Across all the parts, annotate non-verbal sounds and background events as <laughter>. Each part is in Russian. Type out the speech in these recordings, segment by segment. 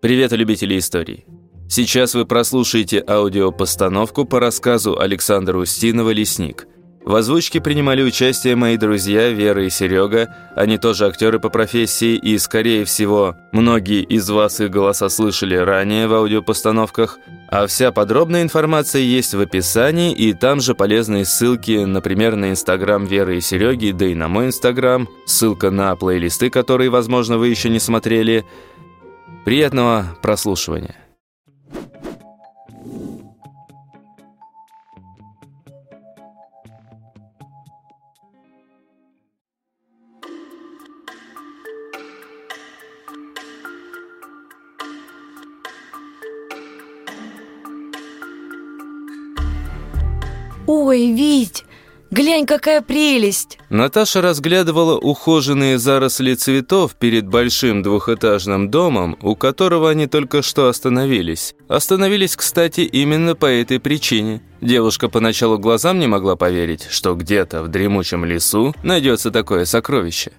Привет, любители историй. Сейчас вы прослушаете аудиопостановку по рассказу Александра Устинова «Лесник». В озвучке принимали участие мои друзья Вера и Серега. Они тоже актеры по профессии, и, скорее всего, многие из вас их голоса слышали ранее в аудиопостановках. А вся подробная информация есть в описании, и там же полезные ссылки, например, на Инстаграм Веры и Сереги, да и на мой Инстаграм, ссылка на плейлисты, которые, возможно, вы еще не смотрели. Приятного прослушивания. Ой, Вить, глянь, какая прелесть! Наташа разглядывала ухоженные заросли цветов перед большим двухэтажным домом, у которого они только что остановились. Остановились, кстати, именно по этой причине. Девушка поначалу глазам не могла поверить, что где-то в дремучем лесу найдется такое сокровище.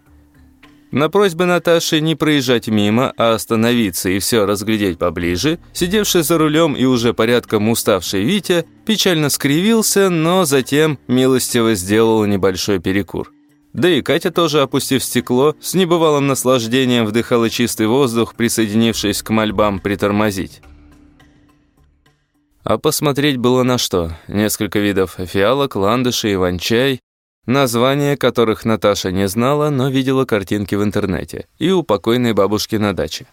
На просьбы Наташи не проезжать мимо, а остановиться и все разглядеть поближе, сидевший за рулем и уже порядком уставший Витя печально скривился, но затем милостиво сделал небольшой перекур. Да и Катя тоже, опустив стекло, с небывалым наслаждением вдыхала чистый воздух, присоединившись к мольбам притормозить. А посмотреть было на что. Несколько видов фиалок, ландышей, иван-чай, названия которых Наташа не знала, но видела картинки в интернете, и у покойной бабушки на даче.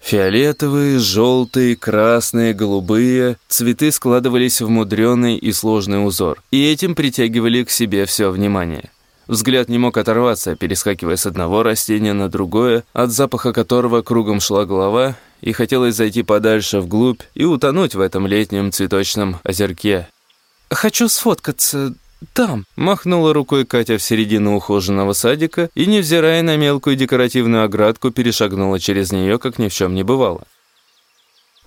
Фиолетовые, желтые, красные, голубые цветы складывались в мудреный и сложный узор, и этим притягивали к себе все внимание. Взгляд не мог оторваться, перескакивая с одного растения на другое, от запаха которого кругом шла голова, и хотелось зайти подальше вглубь и утонуть в этом летнем цветочном озерке. «Хочу сфоткаться, там!» Махнула рукой Катя в середину ухоженного садика и, невзирая на мелкую декоративную оградку, перешагнула через нее, как ни в чем не бывало.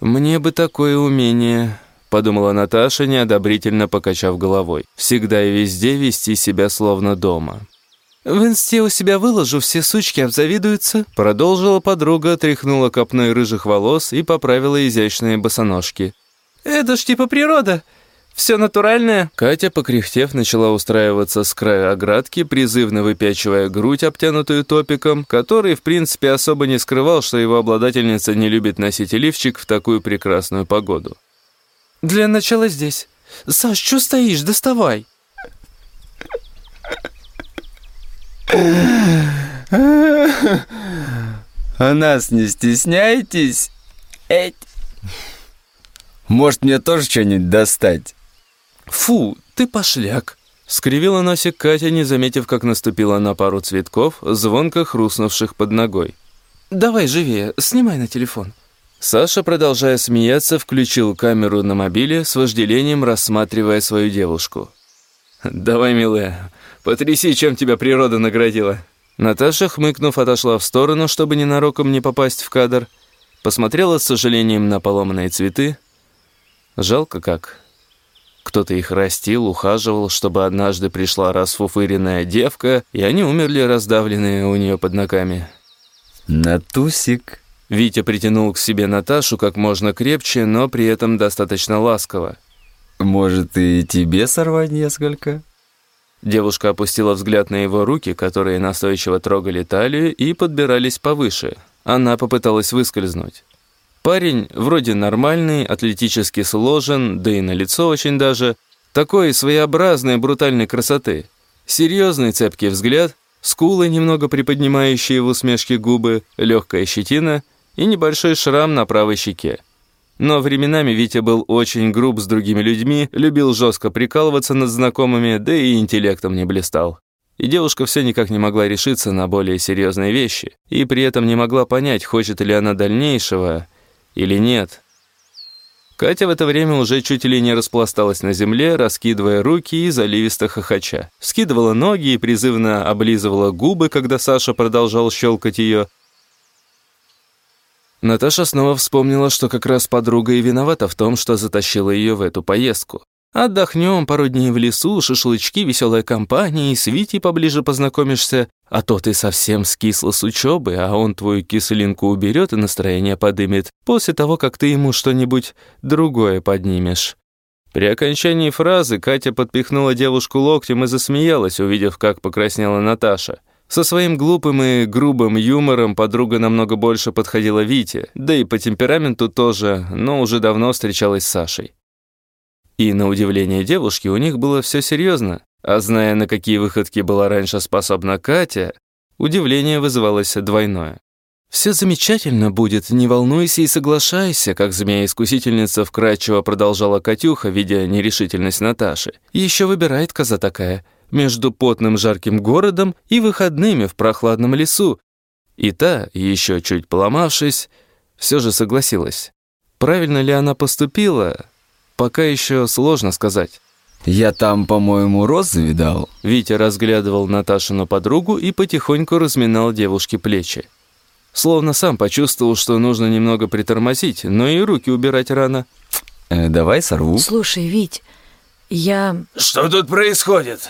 «Мне бы такое умение», — подумала Наташа, неодобрительно покачав головой. «Всегда и везде вести себя словно дома». «В инсте у себя выложу, все сучки обзавидуются», продолжила подруга, тряхнула копной рыжих волос и поправила изящные босоножки. «Это ж типа природа. Все натуральное?» Катя, покряхтев, начала устраиваться с края оградки, призывно выпячивая грудь, обтянутую топиком, который, в принципе, особо не скрывал, что его обладательница не любит носить лифчик в такую прекрасную погоду. «Для начала здесь. Саш, что стоишь? Доставай!» «А нас не стесняйтесь? Эть! Может, мне тоже что-нибудь достать?» «Фу, ты пошляк!» Скривила носик Катя, не заметив, как наступила на пару цветков, звонко хрустнувших под ногой. «Давай живее, снимай на телефон». Саша, продолжая смеяться, включил камеру на мобиле, с вожделением рассматривая свою девушку. «Давай, милая, потряси, чем тебя природа наградила». Наташа, хмыкнув, отошла в сторону, чтобы ненароком не попасть в кадр. Посмотрела с сожалением на поломанные цветы. Жалко как. Кто-то их растил, ухаживал, чтобы однажды пришла расфуфыренная девка, и они умерли, раздавленные у нее под ногами. «Натусик!» Витя притянул к себе Наташу как можно крепче, но при этом достаточно ласково. «Может, и тебе сорвать несколько?» Девушка опустила взгляд на его руки, которые настойчиво трогали талию и подбирались повыше. Она попыталась выскользнуть. Парень вроде нормальный, атлетически сложен, да и на лицо очень даже. Такой своеобразной брутальной красоты. Серьезный цепкий взгляд, скулы, немного приподнимающие в усмешке губы, легкая щетина и небольшой шрам на правой щеке. Но временами Витя был очень груб с другими людьми, любил жестко прикалываться над знакомыми, да и интеллектом не блистал. И девушка все никак не могла решиться на более серьезные вещи, и при этом не могла понять, хочет ли она дальнейшего, или нет. Катя в это время уже чуть ли не распласталась на земле, раскидывая руки и заливисто хохоча. Скидывала ноги и призывно облизывала губы, когда Саша продолжал щелкать ее. Наташа снова вспомнила, что как раз подруга и виновата в том, что затащила ее в эту поездку. Отдохнем пару дней в лесу, шашлычки, веселая компания, и с Витей поближе познакомишься. А то ты совсем скисла с учебы, а он твою кислинку уберет и настроение подымет после того, как ты ему что-нибудь другое поднимешь». При окончании фразы Катя подпихнула девушку локтем и засмеялась, увидев, как покраснела Наташа. Со своим глупым и грубым юмором подруга намного больше подходила Вите, да и по темпераменту тоже, но уже давно встречалась с Сашей. И на удивление девушки у них было все серьезно, а зная, на какие выходки была раньше способна Катя, удивление вызывалось двойное. «Все замечательно будет, не волнуйся и соглашайся», как змея-искусительница вкрадчиво продолжала Катюха, видя нерешительность Наташи. «Еще выбирает коза такая, между потным жарким городом и выходными в прохладном лесу». И та, еще чуть поломавшись, все же согласилась. Правильно ли она поступила, Пока еще сложно сказать. «Я там, по-моему, розы видал». Витя разглядывал Наташину подругу и потихоньку разминал девушке плечи. Словно сам почувствовал, что нужно немного притормозить, но и руки убирать рано. Э, «Давай сорву». Слушай, Вить, я... Что тут происходит?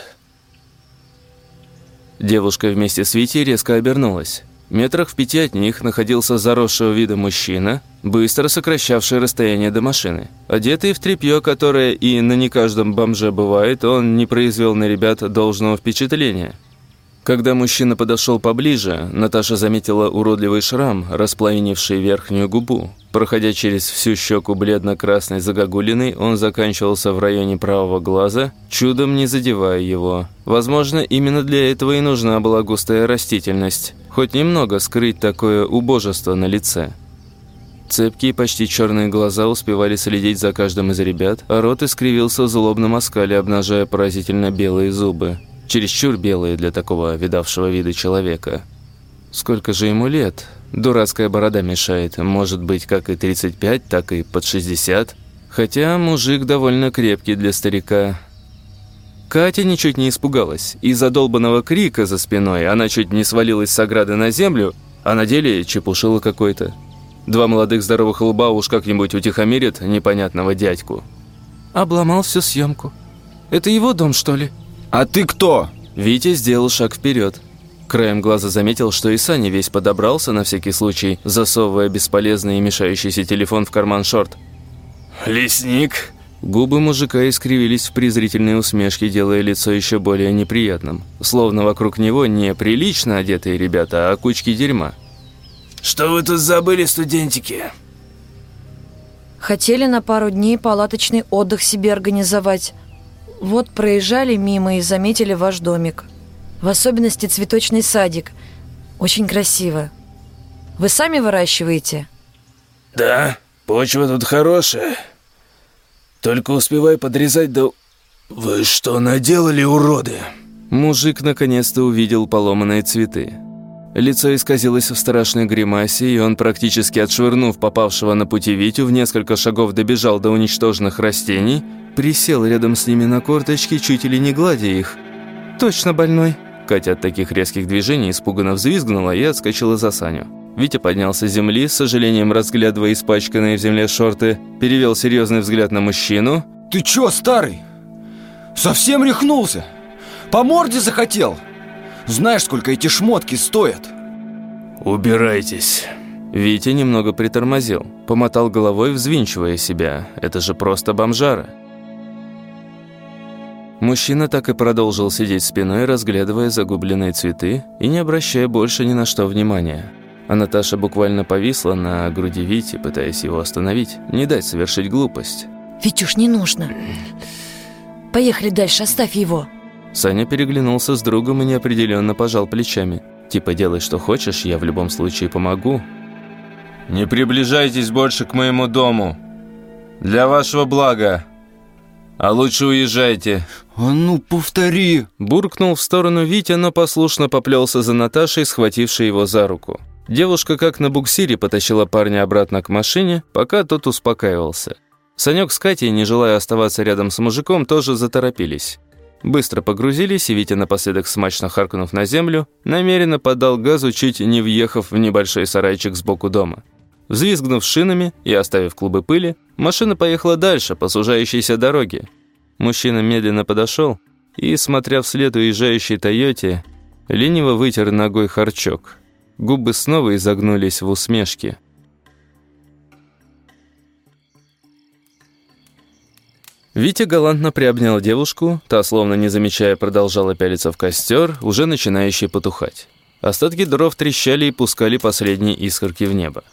Девушка вместе с Витей резко обернулась. Метрах в пяти от них находился заросшего вида мужчина, быстро сокращавший расстояние до машины. Одетый в тряпье, которое и на не каждом бомже бывает, он не произвел на ребят должного впечатления. Когда мужчина подошел поближе, Наташа заметила уродливый шрам, расплавенивший верхнюю губу. Проходя через всю щеку бледно-красной загогулиной, он заканчивался в районе правого глаза, чудом не задевая его. Возможно, именно для этого и нужна была густая растительность, хоть немного скрыть такое убожество на лице. Цепкие, почти черные глаза успевали следить за каждым из ребят, а рот искривился в злобном оскале, обнажая поразительно белые зубы чересчур белые для такого видавшего вида человека. Сколько же ему лет? Дурацкая борода мешает. Может быть, как и 35, так и под 60. Хотя мужик довольно крепкий для старика. Катя ничуть не испугалась. Из-за долбанного крика за спиной она чуть не свалилась с ограды на землю, а на деле чепушила какой-то. Два молодых здоровых лба уж как-нибудь утихомирят непонятного дядьку. Обломал всю съемку. Это его дом, что ли? «А ты кто?» Витя сделал шаг вперед. Краем глаза заметил, что и Саня весь подобрался на всякий случай, засовывая бесполезный и мешающийся телефон в карман шорт. «Лесник?» Губы мужика искривились в презрительной усмешке, делая лицо еще более неприятным. Словно вокруг него не прилично одетые ребята, а кучки дерьма. «Что вы тут забыли, студентики?» Хотели на пару дней палаточный отдых себе организовать. Вот проезжали мимо и заметили ваш домик. В особенности цветочный садик. Очень красиво. Вы сами выращиваете? Да, почва тут хорошая. Только успевай подрезать да... Вы что наделали, уроды? Мужик наконец-то увидел поломанные цветы. Лицо исказилось в страшной гримасе, и он, практически отшвырнув попавшего на пути Витю, в несколько шагов добежал до уничтоженных растений, присел рядом с ними на корточки, чуть ли не гладя их. «Точно больной!» Катя от таких резких движений испуганно взвизгнула и отскочила за Саню. Витя поднялся с земли, с сожалением разглядывая испачканные в земле шорты, перевел серьезный взгляд на мужчину. «Ты чё, старый? Совсем рехнулся? По морде захотел?» Знаешь, сколько эти шмотки стоят?» «Убирайтесь». Витя немного притормозил, помотал головой, взвинчивая себя. Это же просто бомжара. Мужчина так и продолжил сидеть спиной, разглядывая загубленные цветы и не обращая больше ни на что внимания. А Наташа буквально повисла на груди Вити, пытаясь его остановить, не дать совершить глупость. «Витюш, не нужно. Поехали дальше, оставь его». Саня переглянулся с другом и неопределенно пожал плечами. Типа делай, что хочешь, я в любом случае помогу. «Не приближайтесь больше к моему дому. Для вашего блага. А лучше уезжайте». «А ну, повтори!» Буркнул в сторону Витя, но послушно поплелся за Наташей, схватившей его за руку. Девушка как на буксире потащила парня обратно к машине, пока тот успокаивался. Санек с Катей, не желая оставаться рядом с мужиком, тоже заторопились. Быстро погрузились, и Витя, напоследок смачно харкнув на землю, намеренно подал газу, чуть не въехав в небольшой сарайчик сбоку дома. Взвизгнув шинами и оставив клубы пыли, машина поехала дальше по сужающейся дороге. Мужчина медленно подошел и, смотря вслед уезжающей «Тойоте», лениво вытер ногой харчок. Губы снова изогнулись в усмешке. Витя галантно приобнял девушку, та, словно не замечая, продолжала пялиться в костер, уже начинающий потухать. Остатки дров трещали и пускали последние искорки в небо.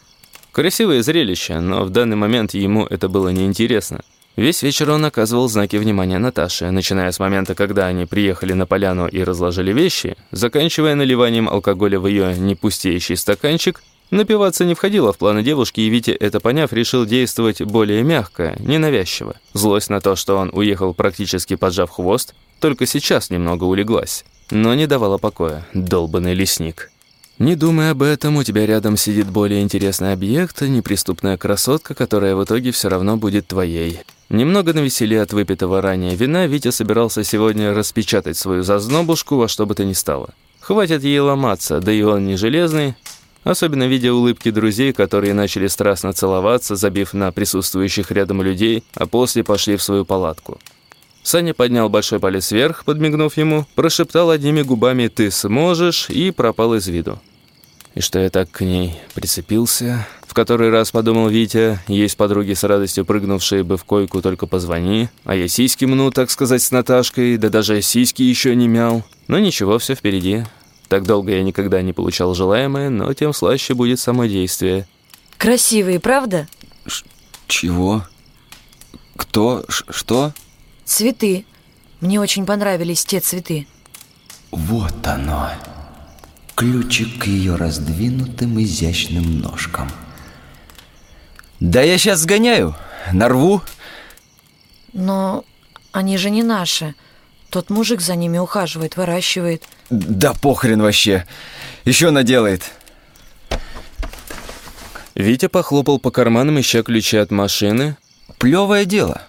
Красивое зрелище, но в данный момент ему это было неинтересно. Весь вечер он оказывал знаки внимания Наташе, начиная с момента, когда они приехали на поляну и разложили вещи, заканчивая наливанием алкоголя в ее непустеющий стаканчик Напиваться не входило в планы девушки, и Витя, это поняв, решил действовать более мягко, ненавязчиво. Злость на то, что он уехал практически поджав хвост, только сейчас немного улеглась, но не давала покоя. Долбанный лесник. Не думай об этом, у тебя рядом сидит более интересный объект, неприступная красотка, которая в итоге все равно будет твоей. Немного навеселе от выпитого ранее вина, Витя собирался сегодня распечатать свою зазнобушку во что бы то ни стало. Хватит ей ломаться, да и он не железный, Особенно видя улыбки друзей, которые начали страстно целоваться, забив на присутствующих рядом людей, а после пошли в свою палатку. Саня поднял большой палец вверх, подмигнув ему, прошептал одними губами «ты сможешь» и пропал из виду. И что я так к ней прицепился? В который раз подумал Витя, есть подруги с радостью прыгнувшие бы в койку, только позвони. А я сиськи мну, так сказать, с Наташкой, да даже сиськи еще не мял. Но ничего, все впереди. Так долго я никогда не получал желаемое, но тем слаще будет само действие. Красивые, правда? Ш чего? Кто? Ш что? Цветы. Мне очень понравились те цветы. Вот оно. Ключик к ее раздвинутым изящным ножкам. Да я сейчас сгоняю, нарву. Но они же не наши. Тот мужик за ними ухаживает, выращивает. Да похрен вообще. Еще наделает. Витя похлопал по карманам, ища ключи от машины. Плевое дело.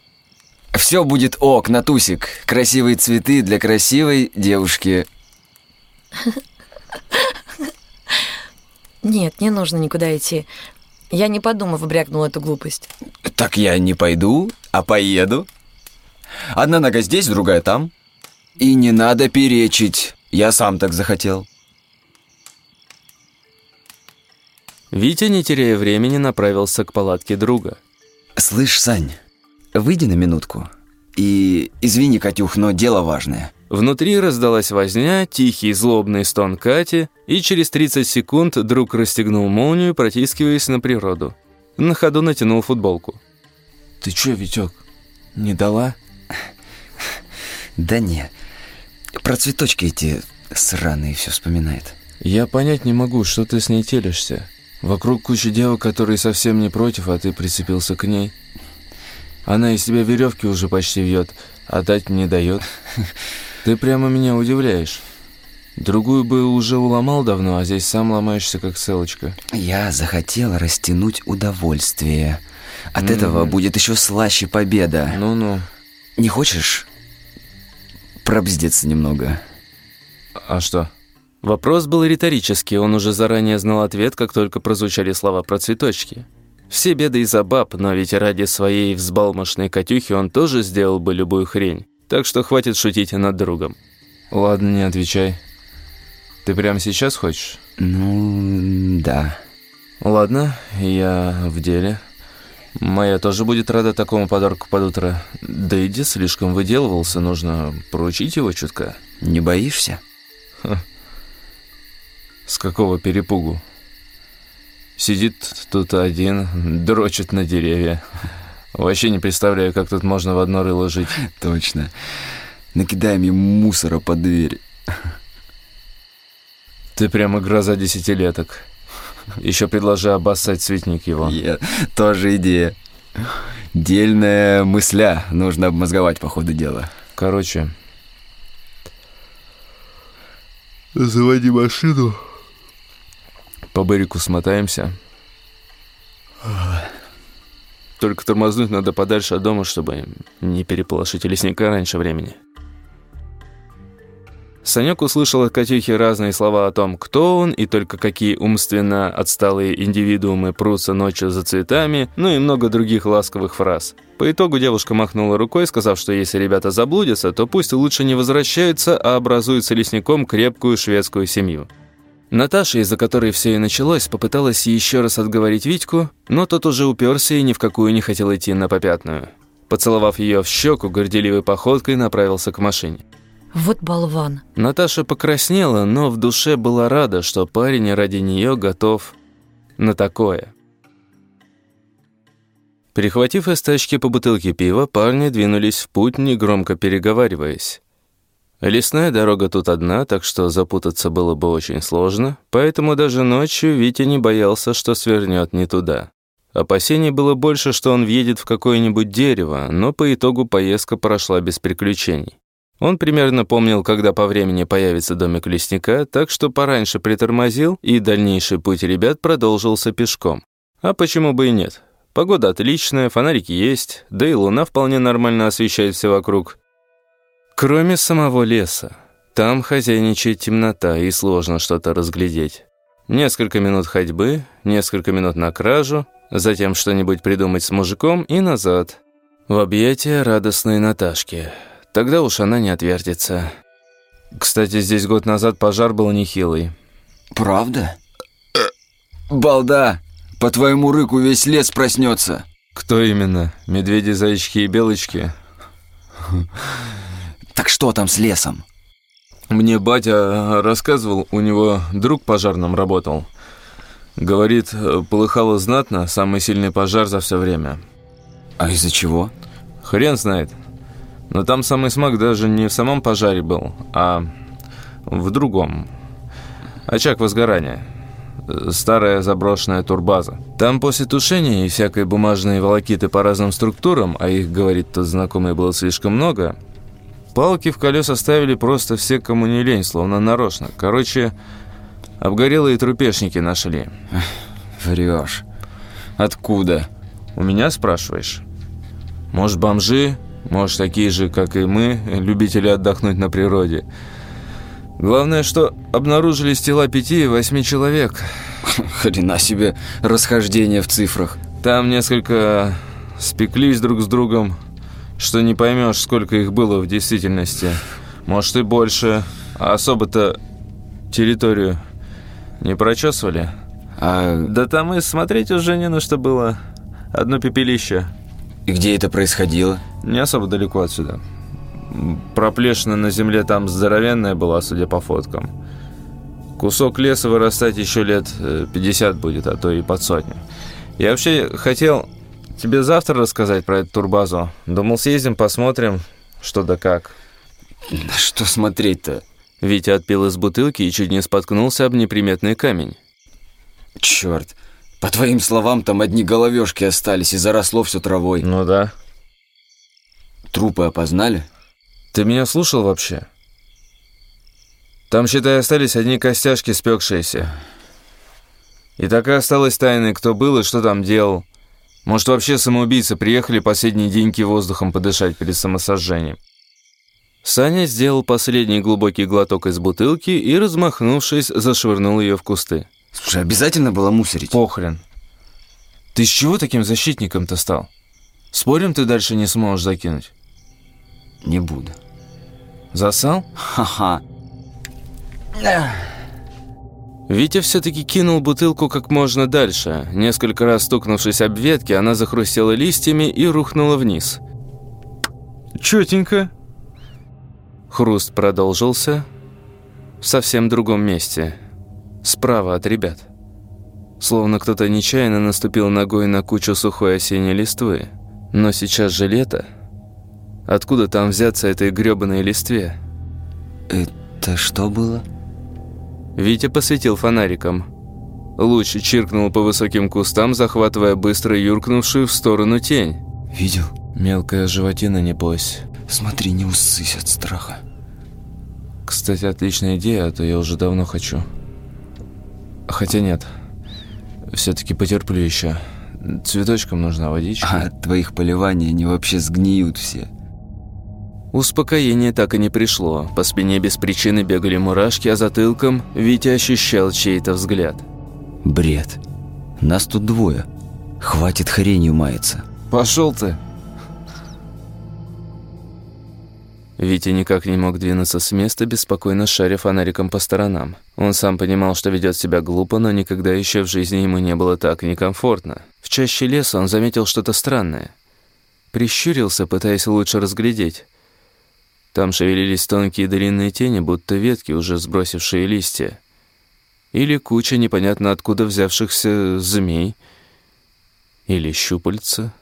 Все будет ок, Натусик. Красивые цветы для красивой девушки. <laughs> Нет, не нужно никуда идти. Я не подумав, брякнул эту глупость. Так я не пойду, а поеду. Одна нога здесь, другая там. И не надо перечить. Я сам так захотел. Витя, не теряя времени, направился к палатке друга. Слышь, Сань, выйди на минутку. И извини, Катюх, но дело важное. Внутри раздалась возня, тихий злобный стон Кати, и через 30 секунд друг расстегнул молнию, протискиваясь на природу. На ходу натянул футболку. «Ты чё, Витёк, не дала?» Да не, про цветочки эти сраные все вспоминает. Я понять не могу, что ты с ней телишься. Вокруг куча девок, которые совсем не против, а ты прицепился к ней. Она из тебя веревки уже почти вьет, а дать не дает. <laughs> Ты прямо меня удивляешь. Другую бы уже уломал давно, а здесь сам ломаешься, как селочка. Я захотел растянуть удовольствие. От mm. этого будет еще слаще победа. Ну-ну. Не хочешь пробздеться немного. А что? Вопрос был риторический, он уже заранее знал ответ, как только прозвучали слова про цветочки. Все беды из-за баб, но ведь ради своей взбалмошной Катюхи он тоже сделал бы любую хрень. Так что хватит шутить над другом. Ладно, не отвечай. Ты прямо сейчас хочешь? Ну, да. Ладно, я в деле. Моя тоже будет рада такому подарку под утро. Да иди, слишком выделывался, нужно поручить его чутка. Не боишься? Ха. С какого перепугу? Сидит тут один, дрочит на деревья. Вообще не представляю, как тут можно в одно рыло жить. <laughs> Точно. Накидаем ему мусора под дверь. <laughs> Ты прямо гроза десятилеток. Еще предложи обоссать цветник его. Я... Тоже идея. Дельная мысля. Нужно обмозговать по ходу дела. Короче. Заводи машину. По берегу смотаемся. Только тормознуть надо подальше от дома, чтобы не переполошить лесника раньше времени. Санек услышал от Катюхи разные слова о том, кто он, и только какие умственно отсталые индивидуумы прутся ночью за цветами, ну и много других ласковых фраз. По итогу девушка махнула рукой, сказав, что если ребята заблудятся, то пусть лучше не возвращаются, а образуют с лесником крепкую шведскую семью. Наташа, из-за которой все и началось, попыталась еще раз отговорить Витьку, но тот уже уперся и ни в какую не хотел идти на попятную. Поцеловав ее в щеку, горделивой походкой направился к машине. Вот болван. Наташа покраснела, но в душе была рада, что парень ради нее готов на такое. Прихватив из тачки по бутылке пива, парни двинулись в путь, негромко переговариваясь. Лесная дорога тут одна, так что запутаться было бы очень сложно, поэтому даже ночью Витя не боялся, что свернет не туда. Опасений было больше, что он въедет в какое-нибудь дерево, но по итогу поездка прошла без приключений. Он примерно помнил, когда по времени появится домик лесника, так что пораньше притормозил, и дальнейший путь ребят продолжился пешком. А почему бы и нет? Погода отличная, фонарики есть, да и луна вполне нормально освещает все вокруг. Кроме самого леса. Там хозяйничает темнота, и сложно что-то разглядеть. Несколько минут ходьбы, несколько минут на кражу, затем что-нибудь придумать с мужиком и назад. В объятия радостной Наташки – Тогда уж она не отвертится. Кстати, здесь год назад пожар был нехилый. Правда? Балда! По твоему рыку весь лес проснется. Кто именно? Медведи, зайчики и белочки? Так что там с лесом? Мне батя рассказывал, у него друг пожарным работал. Говорит, полыхало знатно, самый сильный пожар за все время. А из-за чего? Хрен знает. Но там самый смак даже не в самом пожаре был, а в другом. Очаг возгорания. Старая заброшенная турбаза. Там после тушения и всякой бумажной волокиты по разным структурам, а их, говорит тот знакомый, было слишком много, палки в колеса ставили просто все, кому не лень, словно нарочно. Короче, обгорелые трупешники нашли. Врешь. Откуда? У меня спрашиваешь? Может, бомжи может, такие же, как и мы, любители отдохнуть на природе. Главное, что обнаружились тела пяти и восьми человек. Хрена себе расхождение в цифрах. Там несколько спеклись друг с другом, что не поймешь, сколько их было в действительности. Может и больше. А особо-то территорию не прочесывали. А... Да там и смотреть уже не на что было. Одно пепелище. И где это происходило? Не особо далеко отсюда. Проплешина на земле там здоровенная была, судя по фоткам. Кусок леса вырастать еще лет 50 э, будет, а то и под сотню. Я вообще хотел тебе завтра рассказать про эту турбазу. Думал, съездим, посмотрим, что да как. Да что смотреть-то? Витя отпил из бутылки и чуть не споткнулся об неприметный камень. Черт, по твоим словам, там одни головешки остались и заросло все травой. Ну да. Трупы опознали? Ты меня слушал вообще? Там, считай, остались одни костяшки спекшиеся. И так и осталось тайной, кто был и что там делал. Может, вообще самоубийцы приехали последние деньги воздухом подышать перед самосожжением. Саня сделал последний глубокий глоток из бутылки и, размахнувшись, зашвырнул ее в кусты. Слушай, обязательно было мусорить? Похрен. Ты с чего таким защитником-то стал? Спорим, ты дальше не сможешь закинуть? Не буду. Засал? Ха-ха. Витя все-таки кинул бутылку как можно дальше. Несколько раз стукнувшись об ветки, она захрустела листьями и рухнула вниз. Четенько. Хруст продолжился в совсем другом месте справа от ребят. Словно кто-то нечаянно наступил ногой на кучу сухой осенней листвы. Но сейчас же лето. Откуда там взяться этой грёбаной листве? Это что было? Витя посветил фонариком. Луч чиркнул по высоким кустам, захватывая быстро юркнувшую в сторону тень. Видел? Мелкая животина, небось. Смотри, не усысь от страха. Кстати, отличная идея, а то я уже давно хочу. Хотя нет. Все-таки потерплю еще. Цветочкам нужна водичка. А от твоих поливаний они вообще сгниют все. Успокоение так и не пришло. По спине без причины бегали мурашки, а затылком Витя ощущал чей-то взгляд. Бред. Нас тут двое. Хватит хренью маяться. Пошел ты. Витя никак не мог двинуться с места, беспокойно шаря фонариком по сторонам. Он сам понимал, что ведет себя глупо, но никогда еще в жизни ему не было так некомфортно. В чаще леса он заметил что-то странное. Прищурился, пытаясь лучше разглядеть. Там шевелились тонкие длинные тени, будто ветки, уже сбросившие листья. Или куча непонятно откуда взявшихся змей. Или щупальца.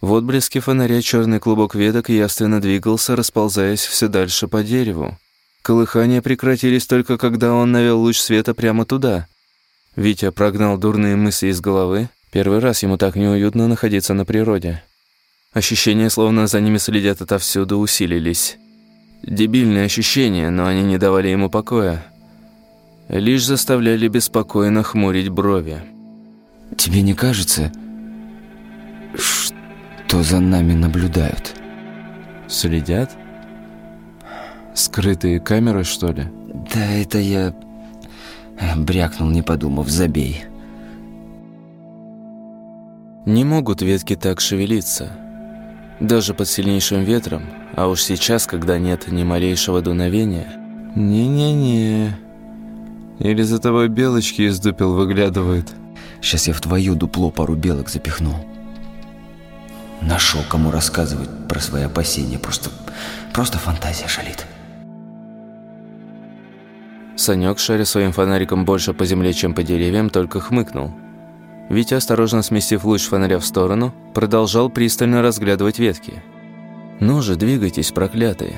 В отблеске фонаря черный клубок веток явственно двигался, расползаясь все дальше по дереву. Колыхания прекратились только когда он навел луч света прямо туда. Витя прогнал дурные мысли из головы. Первый раз ему так неуютно находиться на природе. Ощущения, словно за ними следят отовсюду, усилились. Дебильные ощущения, но они не давали ему покоя. Лишь заставляли беспокойно хмурить брови. Тебе не кажется, что за нами наблюдают? Следят? Скрытые камеры, что ли? Да это я брякнул, не подумав, забей. Не могут ветки так шевелиться. Даже под сильнейшим ветром, а уж сейчас, когда нет ни малейшего дуновения. Не-не-не. Или за тобой белочки из дупел выглядывают. Сейчас я в твою дупло пару белок запихну. Нашел, кому рассказывать про свои опасения. Просто, просто фантазия шалит. Санек, шаря своим фонариком больше по земле, чем по деревьям, только хмыкнул. Витя, осторожно сместив луч фонаря в сторону, продолжал пристально разглядывать ветки. «Ну же, двигайтесь, проклятые!»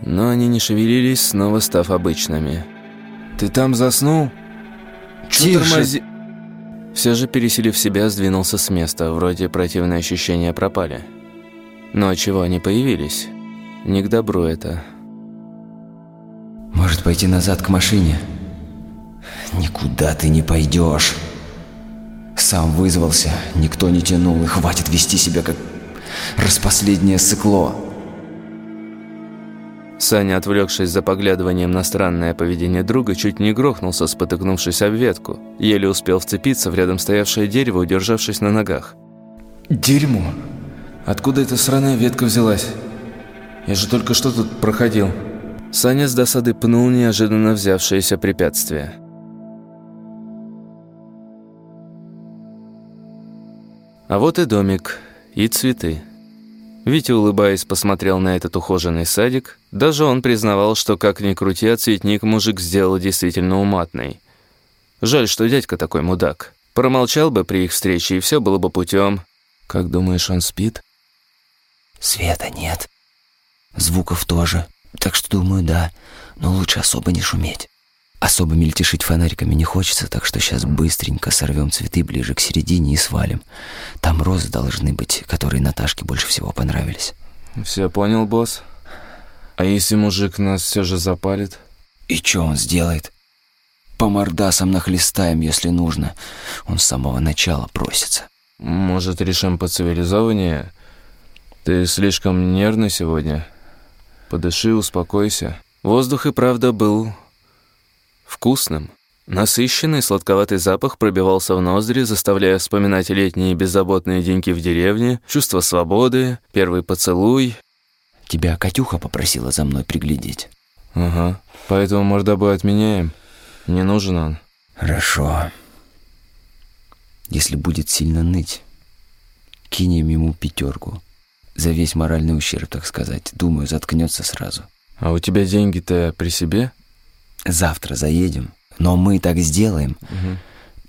Но они не шевелились, снова став обычными. «Ты там заснул?» Тише! Тормози... Все же, переселив себя, сдвинулся с места, вроде противные ощущения пропали. Но чего они появились? Не к добру это. Может, пойти назад к машине? Никуда ты не пойдешь. Сам вызвался, никто не тянул, и хватит вести себя как распоследнее сыкло. Саня, отвлекшись за поглядыванием на странное поведение друга, чуть не грохнулся, спотыкнувшись об ветку. Еле успел вцепиться в рядом стоявшее дерево, удержавшись на ногах. «Дерьмо! Откуда эта сраная ветка взялась? Я же только что тут проходил». Саня с досады пнул неожиданно взявшееся препятствие. А вот и домик, и цветы. Витя, улыбаясь, посмотрел на этот ухоженный садик. Даже он признавал, что, как ни крути, а цветник мужик сделал действительно уматный. Жаль, что дядька такой мудак. Промолчал бы при их встрече, и все было бы путем. Как думаешь, он спит? Света нет. Звуков тоже. Так что, думаю, да. Но лучше особо не шуметь. Особо мельтешить фонариками не хочется, так что сейчас быстренько сорвем цветы ближе к середине и свалим. Там розы должны быть, которые Наташке больше всего понравились. Все понял, босс. А если мужик нас все же запалит? И что он сделает? По мордасам нахлестаем, если нужно. Он с самого начала просится. Может, решим по цивилизованию? Ты слишком нервный сегодня. Подыши, успокойся. Воздух и правда был вкусным. Насыщенный сладковатый запах пробивался в ноздри, заставляя вспоминать летние беззаботные деньки в деревне, чувство свободы, первый поцелуй. Тебя Катюха попросила за мной приглядеть. Ага, поэтому мордобой отменяем. Не нужен он. Хорошо. Если будет сильно ныть, кинем ему пятерку. За весь моральный ущерб, так сказать. Думаю, заткнется сразу. А у тебя деньги-то при себе? Завтра заедем, но мы так сделаем, угу.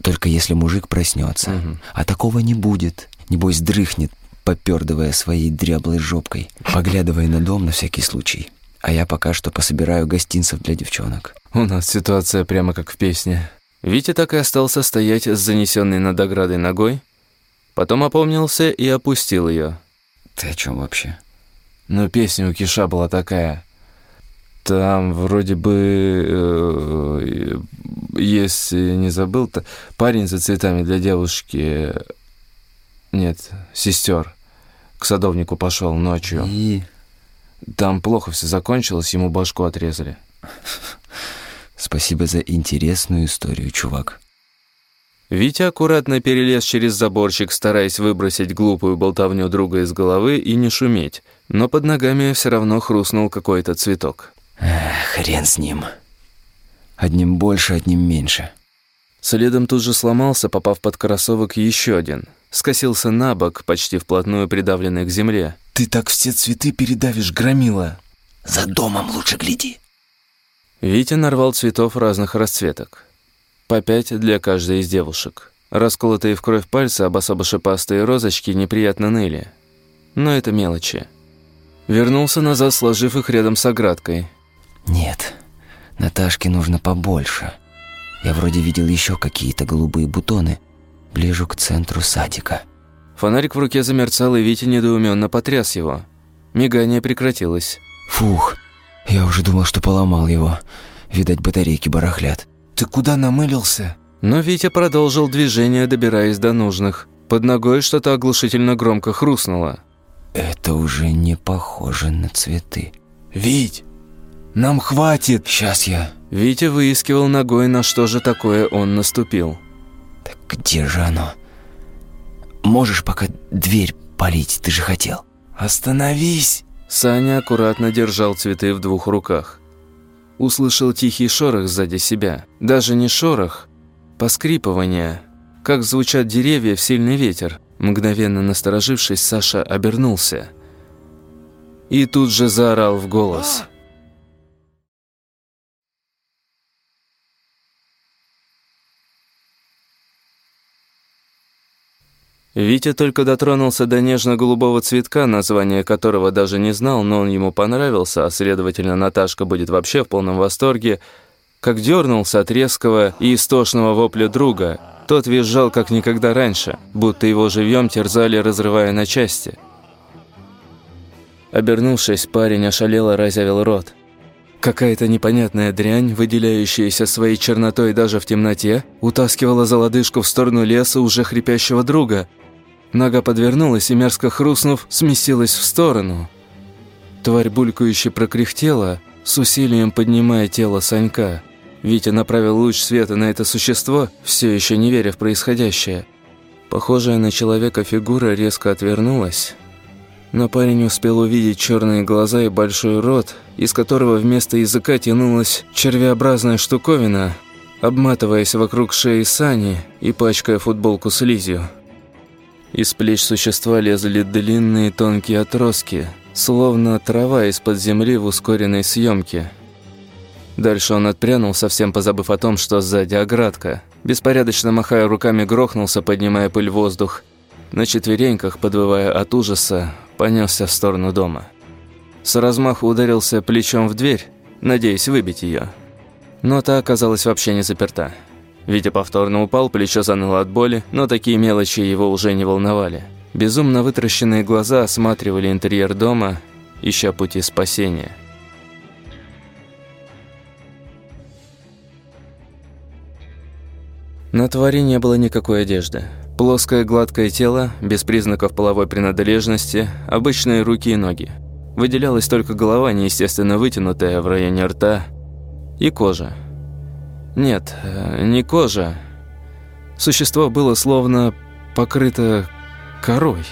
только если мужик проснется. Угу. А такого не будет. Небось, дрыхнет, попердывая своей дряблой жопкой, поглядывая на дом на всякий случай. А я пока что пособираю гостинцев для девчонок. У нас ситуация прямо как в песне. Витя так и остался стоять с занесенной над оградой ногой, потом опомнился и опустил ее. Ты о чем вообще? Ну, песня у Киша была такая. Там вроде бы, э, если не забыл, то парень за цветами для девушки, нет, сестер, к садовнику пошел ночью. И Там плохо все закончилось, ему башку отрезали. Спасибо за интересную историю, чувак. Витя аккуратно перелез через заборчик, стараясь выбросить глупую болтовню друга из головы и не шуметь, но под ногами все равно хрустнул какой-то цветок. Эх, хрен с ним. Одним больше, одним меньше. Следом тут же сломался, попав под кроссовок еще один. Скосился на бок, почти вплотную придавленный к земле. «Ты так все цветы передавишь, громила!» «За домом лучше гляди!» Витя нарвал цветов разных расцветок. По пять для каждой из девушек. Расколотые в кровь пальцы об особо шипастые розочки неприятно ныли. Но это мелочи. Вернулся назад, сложив их рядом с оградкой. «Нет, Наташке нужно побольше. Я вроде видел еще какие-то голубые бутоны. Ближе к центру садика». Фонарик в руке замерцал, и Витя недоуменно потряс его. Мигание прекратилось. «Фух, я уже думал, что поломал его. Видать, батарейки барахлят». Ты куда намылился?» Но Витя продолжил движение, добираясь до нужных. Под ногой что-то оглушительно громко хрустнуло. «Это уже не похоже на цветы». «Вить, нам хватит!» «Сейчас я...» Витя выискивал ногой, на что же такое он наступил. «Так где же оно? Можешь пока дверь полить, ты же хотел». «Остановись!» Саня аккуратно держал цветы в двух руках услышал тихий шорох сзади себя. Даже не шорох, поскрипывание. Как звучат деревья в сильный ветер. Мгновенно насторожившись, Саша обернулся. И тут же заорал в голос. Витя только дотронулся до нежно-голубого цветка, название которого даже не знал, но он ему понравился, а следовательно, Наташка будет вообще в полном восторге, как дернулся от резкого и истошного вопля друга. Тот визжал, как никогда раньше, будто его живьем терзали, разрывая на части. Обернувшись, парень ошалело разявил рот. Какая-то непонятная дрянь, выделяющаяся своей чернотой даже в темноте, утаскивала за лодыжку в сторону леса уже хрипящего друга – Нога подвернулась и, мерзко хрустнув, сместилась в сторону. Тварь булькающе прокряхтела, с усилием поднимая тело Санька. Витя направил луч света на это существо, все еще не веря в происходящее. Похожая на человека фигура резко отвернулась, но парень успел увидеть черные глаза и большой рот, из которого вместо языка тянулась червеобразная штуковина, обматываясь вокруг шеи Сани и пачкая футболку слизью. Из плеч существа лезли длинные тонкие отростки, словно трава из-под земли в ускоренной съемке. Дальше он отпрянул, совсем позабыв о том, что сзади оградка. Беспорядочно махая руками, грохнулся, поднимая пыль в воздух. На четвереньках, подвывая от ужаса, понесся в сторону дома. С размаху ударился плечом в дверь, надеясь выбить ее. Но та оказалась вообще не заперта. Витя повторно упал, плечо заныло от боли, но такие мелочи его уже не волновали. Безумно вытращенные глаза осматривали интерьер дома, ища пути спасения. На твари не было никакой одежды. Плоское гладкое тело, без признаков половой принадлежности, обычные руки и ноги. Выделялась только голова, неестественно вытянутая в районе рта, и кожа, нет, э, не кожа. Существо было словно покрыто корой.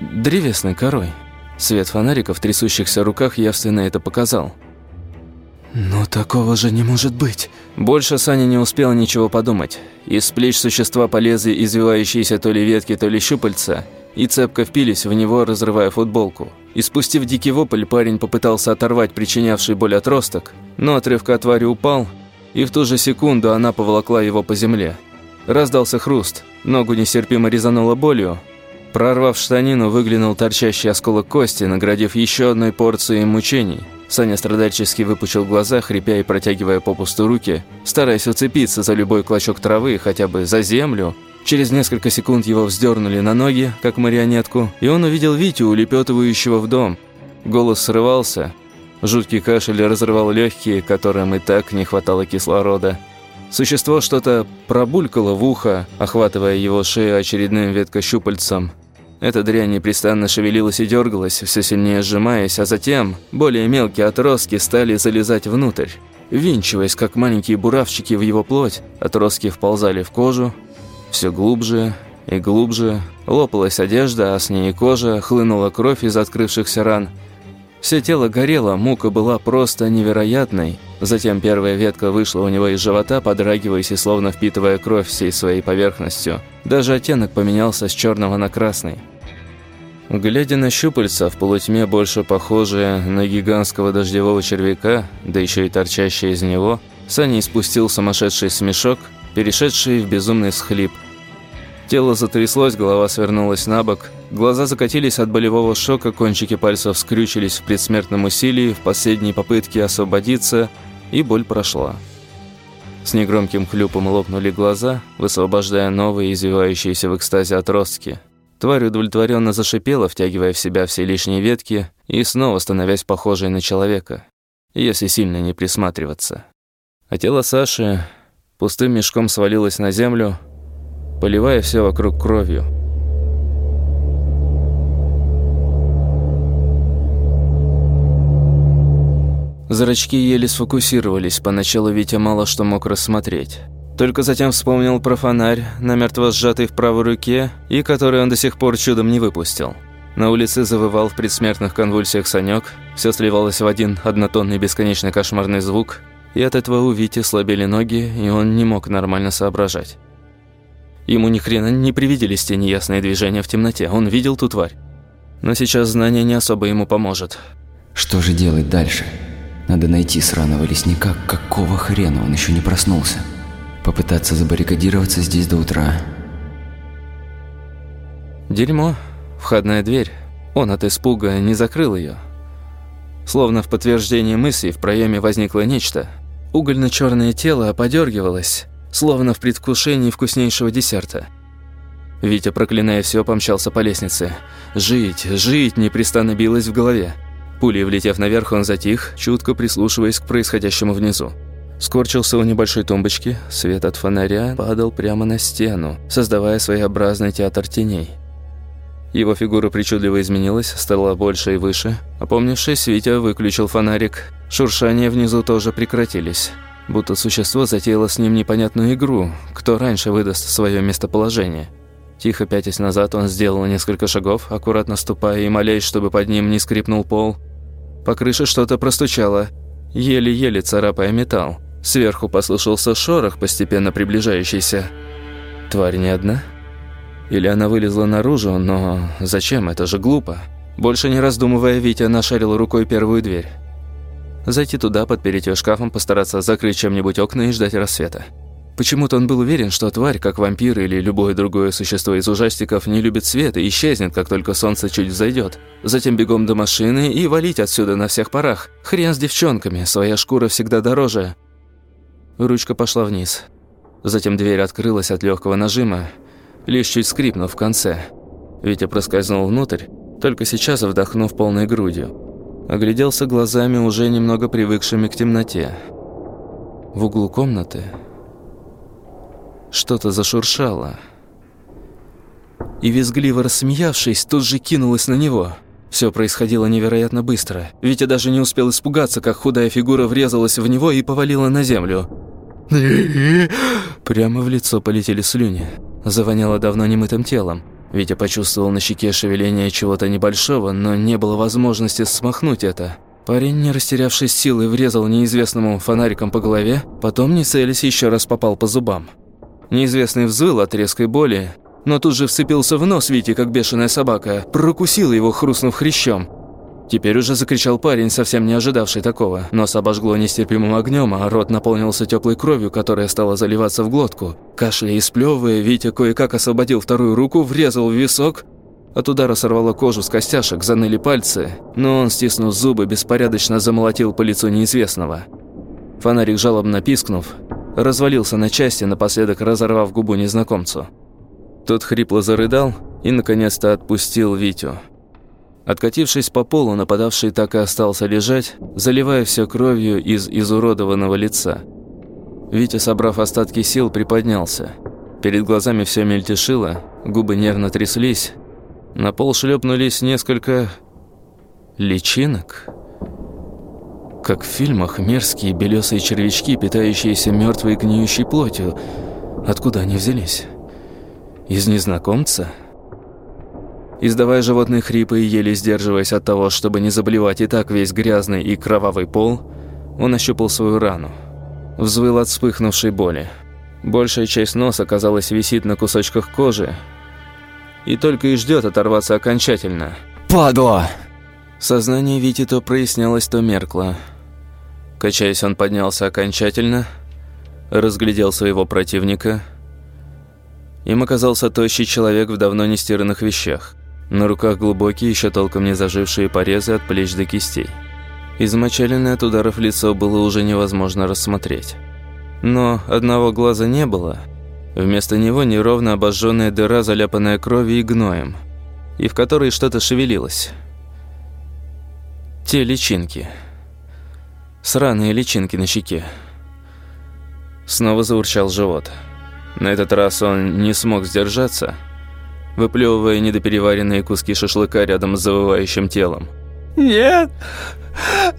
Древесной корой. Свет фонарика в трясущихся руках явственно это показал. «Но такого же не может быть!» Больше Саня не успел ничего подумать. Из плеч существа полезли извивающиеся то ли ветки, то ли щупальца, и цепко впились в него, разрывая футболку. И спустив дикий вопль, парень попытался оторвать причинявший боль отросток, но отрывка от твари упал, и в ту же секунду она поволокла его по земле. Раздался хруст, ногу нестерпимо резануло болью. Прорвав штанину, выглянул торчащий осколок кости, наградив еще одной порцией мучений. Саня страдальчески выпучил глаза, хрипя и протягивая попусту руки, стараясь уцепиться за любой клочок травы, хотя бы за землю. Через несколько секунд его вздернули на ноги, как марионетку, и он увидел Витю, улепетывающего в дом. Голос срывался, Жуткий кашель разрывал легкие, которым и так не хватало кислорода. Существо что-то пробулькало в ухо, охватывая его шею очередным веткощупальцем. Эта дрянь непрестанно шевелилась и дергалась, все сильнее сжимаясь, а затем более мелкие отростки стали залезать внутрь. Винчиваясь, как маленькие буравчики в его плоть, отростки вползали в кожу, все глубже и глубже, лопалась одежда, а с ней кожа, хлынула кровь из открывшихся ран. Все тело горело, мука была просто невероятной. Затем первая ветка вышла у него из живота, подрагиваясь и словно впитывая кровь всей своей поверхностью. Даже оттенок поменялся с черного на красный. Глядя на щупальца, в полутьме больше похожие на гигантского дождевого червяка, да еще и торчащие из него, Саня испустил сумасшедший смешок, перешедший в безумный схлип. Тело затряслось, голова свернулась на бок, глаза закатились от болевого шока, кончики пальцев скрючились в предсмертном усилии, в последней попытке освободиться, и боль прошла. С негромким хлюпом лопнули глаза, высвобождая новые, извивающиеся в экстазе отростки – Тварь удовлетворенно зашипела, втягивая в себя все лишние ветки и снова становясь похожей на человека, если сильно не присматриваться. А тело Саши пустым мешком свалилось на землю, поливая все вокруг кровью. Зрачки еле сфокусировались, поначалу Витя мало что мог рассмотреть. Только затем вспомнил про фонарь, намертво сжатый в правой руке, и который он до сих пор чудом не выпустил. На улице завывал в предсмертных конвульсиях Санёк, все сливалось в один однотонный бесконечный кошмарный звук, и от этого у Вити слабели ноги, и он не мог нормально соображать. Ему ни хрена не привиделись те неясные движения в темноте, он видел ту тварь. Но сейчас знание не особо ему поможет. Что же делать дальше? Надо найти сраного лесника, какого хрена он еще не проснулся? Попытаться забаррикадироваться здесь до утра. Дерьмо. Входная дверь. Он от испуга не закрыл ее. Словно в подтверждение мысли в проеме возникло нечто. угольно черное тело подергивалось, словно в предвкушении вкуснейшего десерта. Витя, проклиная все, помчался по лестнице. «Жить, жить!» непрестанно билось в голове. Пулей влетев наверх, он затих, чутко прислушиваясь к происходящему внизу. Скорчился у небольшой тумбочки, свет от фонаря падал прямо на стену, создавая своеобразный театр теней. Его фигура причудливо изменилась, стала больше и выше. Опомнившись, Витя выключил фонарик. Шуршания внизу тоже прекратились. Будто существо затеяло с ним непонятную игру, кто раньше выдаст свое местоположение. Тихо пятясь назад, он сделал несколько шагов, аккуратно ступая и молясь, чтобы под ним не скрипнул пол. По крыше что-то простучало, еле-еле царапая металл. Сверху послышался шорох, постепенно приближающийся. Тварь не одна? Или она вылезла наружу, но зачем? Это же глупо. Больше не раздумывая, Витя нашарил рукой первую дверь. Зайти туда, подпереть ее шкафом, постараться закрыть чем-нибудь окна и ждать рассвета. Почему-то он был уверен, что тварь, как вампир или любое другое существо из ужастиков, не любит света и исчезнет, как только солнце чуть взойдет. Затем бегом до машины и валить отсюда на всех парах. Хрен с девчонками, своя шкура всегда дороже. Ручка пошла вниз. Затем дверь открылась от легкого нажима, лишь чуть скрипнув в конце. Витя проскользнул внутрь, только сейчас вдохнув полной грудью. Огляделся глазами, уже немного привыкшими к темноте. В углу комнаты что-то зашуршало. И визгливо рассмеявшись, тут же кинулась на него – все происходило невероятно быстро. Витя даже не успел испугаться, как худая фигура врезалась в него и повалила на землю. <laughs> Прямо в лицо полетели слюни. Завоняло давно немытым телом. Витя почувствовал на щеке шевеление чего-то небольшого, но не было возможности смахнуть это. Парень, не растерявшись силой, врезал неизвестному фонариком по голове, потом, не целясь, еще раз попал по зубам. Неизвестный взвыл от резкой боли, но тут же вцепился в нос Вити, как бешеная собака, прокусил его, хрустнув хрящом. Теперь уже закричал парень, совсем не ожидавший такого. Нос обожгло нестерпимым огнем, а рот наполнился теплой кровью, которая стала заливаться в глотку. Кашляя и сплёвывая, Витя кое-как освободил вторую руку, врезал в висок. От удара сорвало кожу с костяшек, заныли пальцы, но он, стиснув зубы, беспорядочно замолотил по лицу неизвестного. Фонарик, жалобно пискнув, развалился на части, напоследок разорвав губу незнакомцу. Тот хрипло зарыдал и, наконец-то, отпустил Витю. Откатившись по полу, нападавший так и остался лежать, заливая все кровью из изуродованного лица. Витя, собрав остатки сил, приподнялся. Перед глазами все мельтешило, губы нервно тряслись. На пол шлепнулись несколько личинок. Как в фильмах, мерзкие белесые червячки, питающиеся мертвой гниющей плотью. Откуда они взялись? Из незнакомца? Издавая животные хрипы и еле сдерживаясь от того, чтобы не заблевать и так весь грязный и кровавый пол, он ощупал свою рану. Взвыл от вспыхнувшей боли. Большая часть носа, казалось, висит на кусочках кожи и только и ждет оторваться окончательно. «Падла!» Сознание Вити то прояснялось, то меркло. Качаясь, он поднялся окончательно, разглядел своего противника. Им оказался тощий человек в давно нестиранных вещах. На руках глубокие, еще толком не зажившие порезы от плеч до кистей. Измочаленное от ударов лицо было уже невозможно рассмотреть. Но одного глаза не было. Вместо него неровно обожженная дыра, заляпанная кровью и гноем, и в которой что-то шевелилось. Те личинки. Сраные личинки на щеке. Снова заурчал живот. На этот раз он не смог сдержаться, выплевывая недопереваренные куски шашлыка рядом с завывающим телом. «Нет!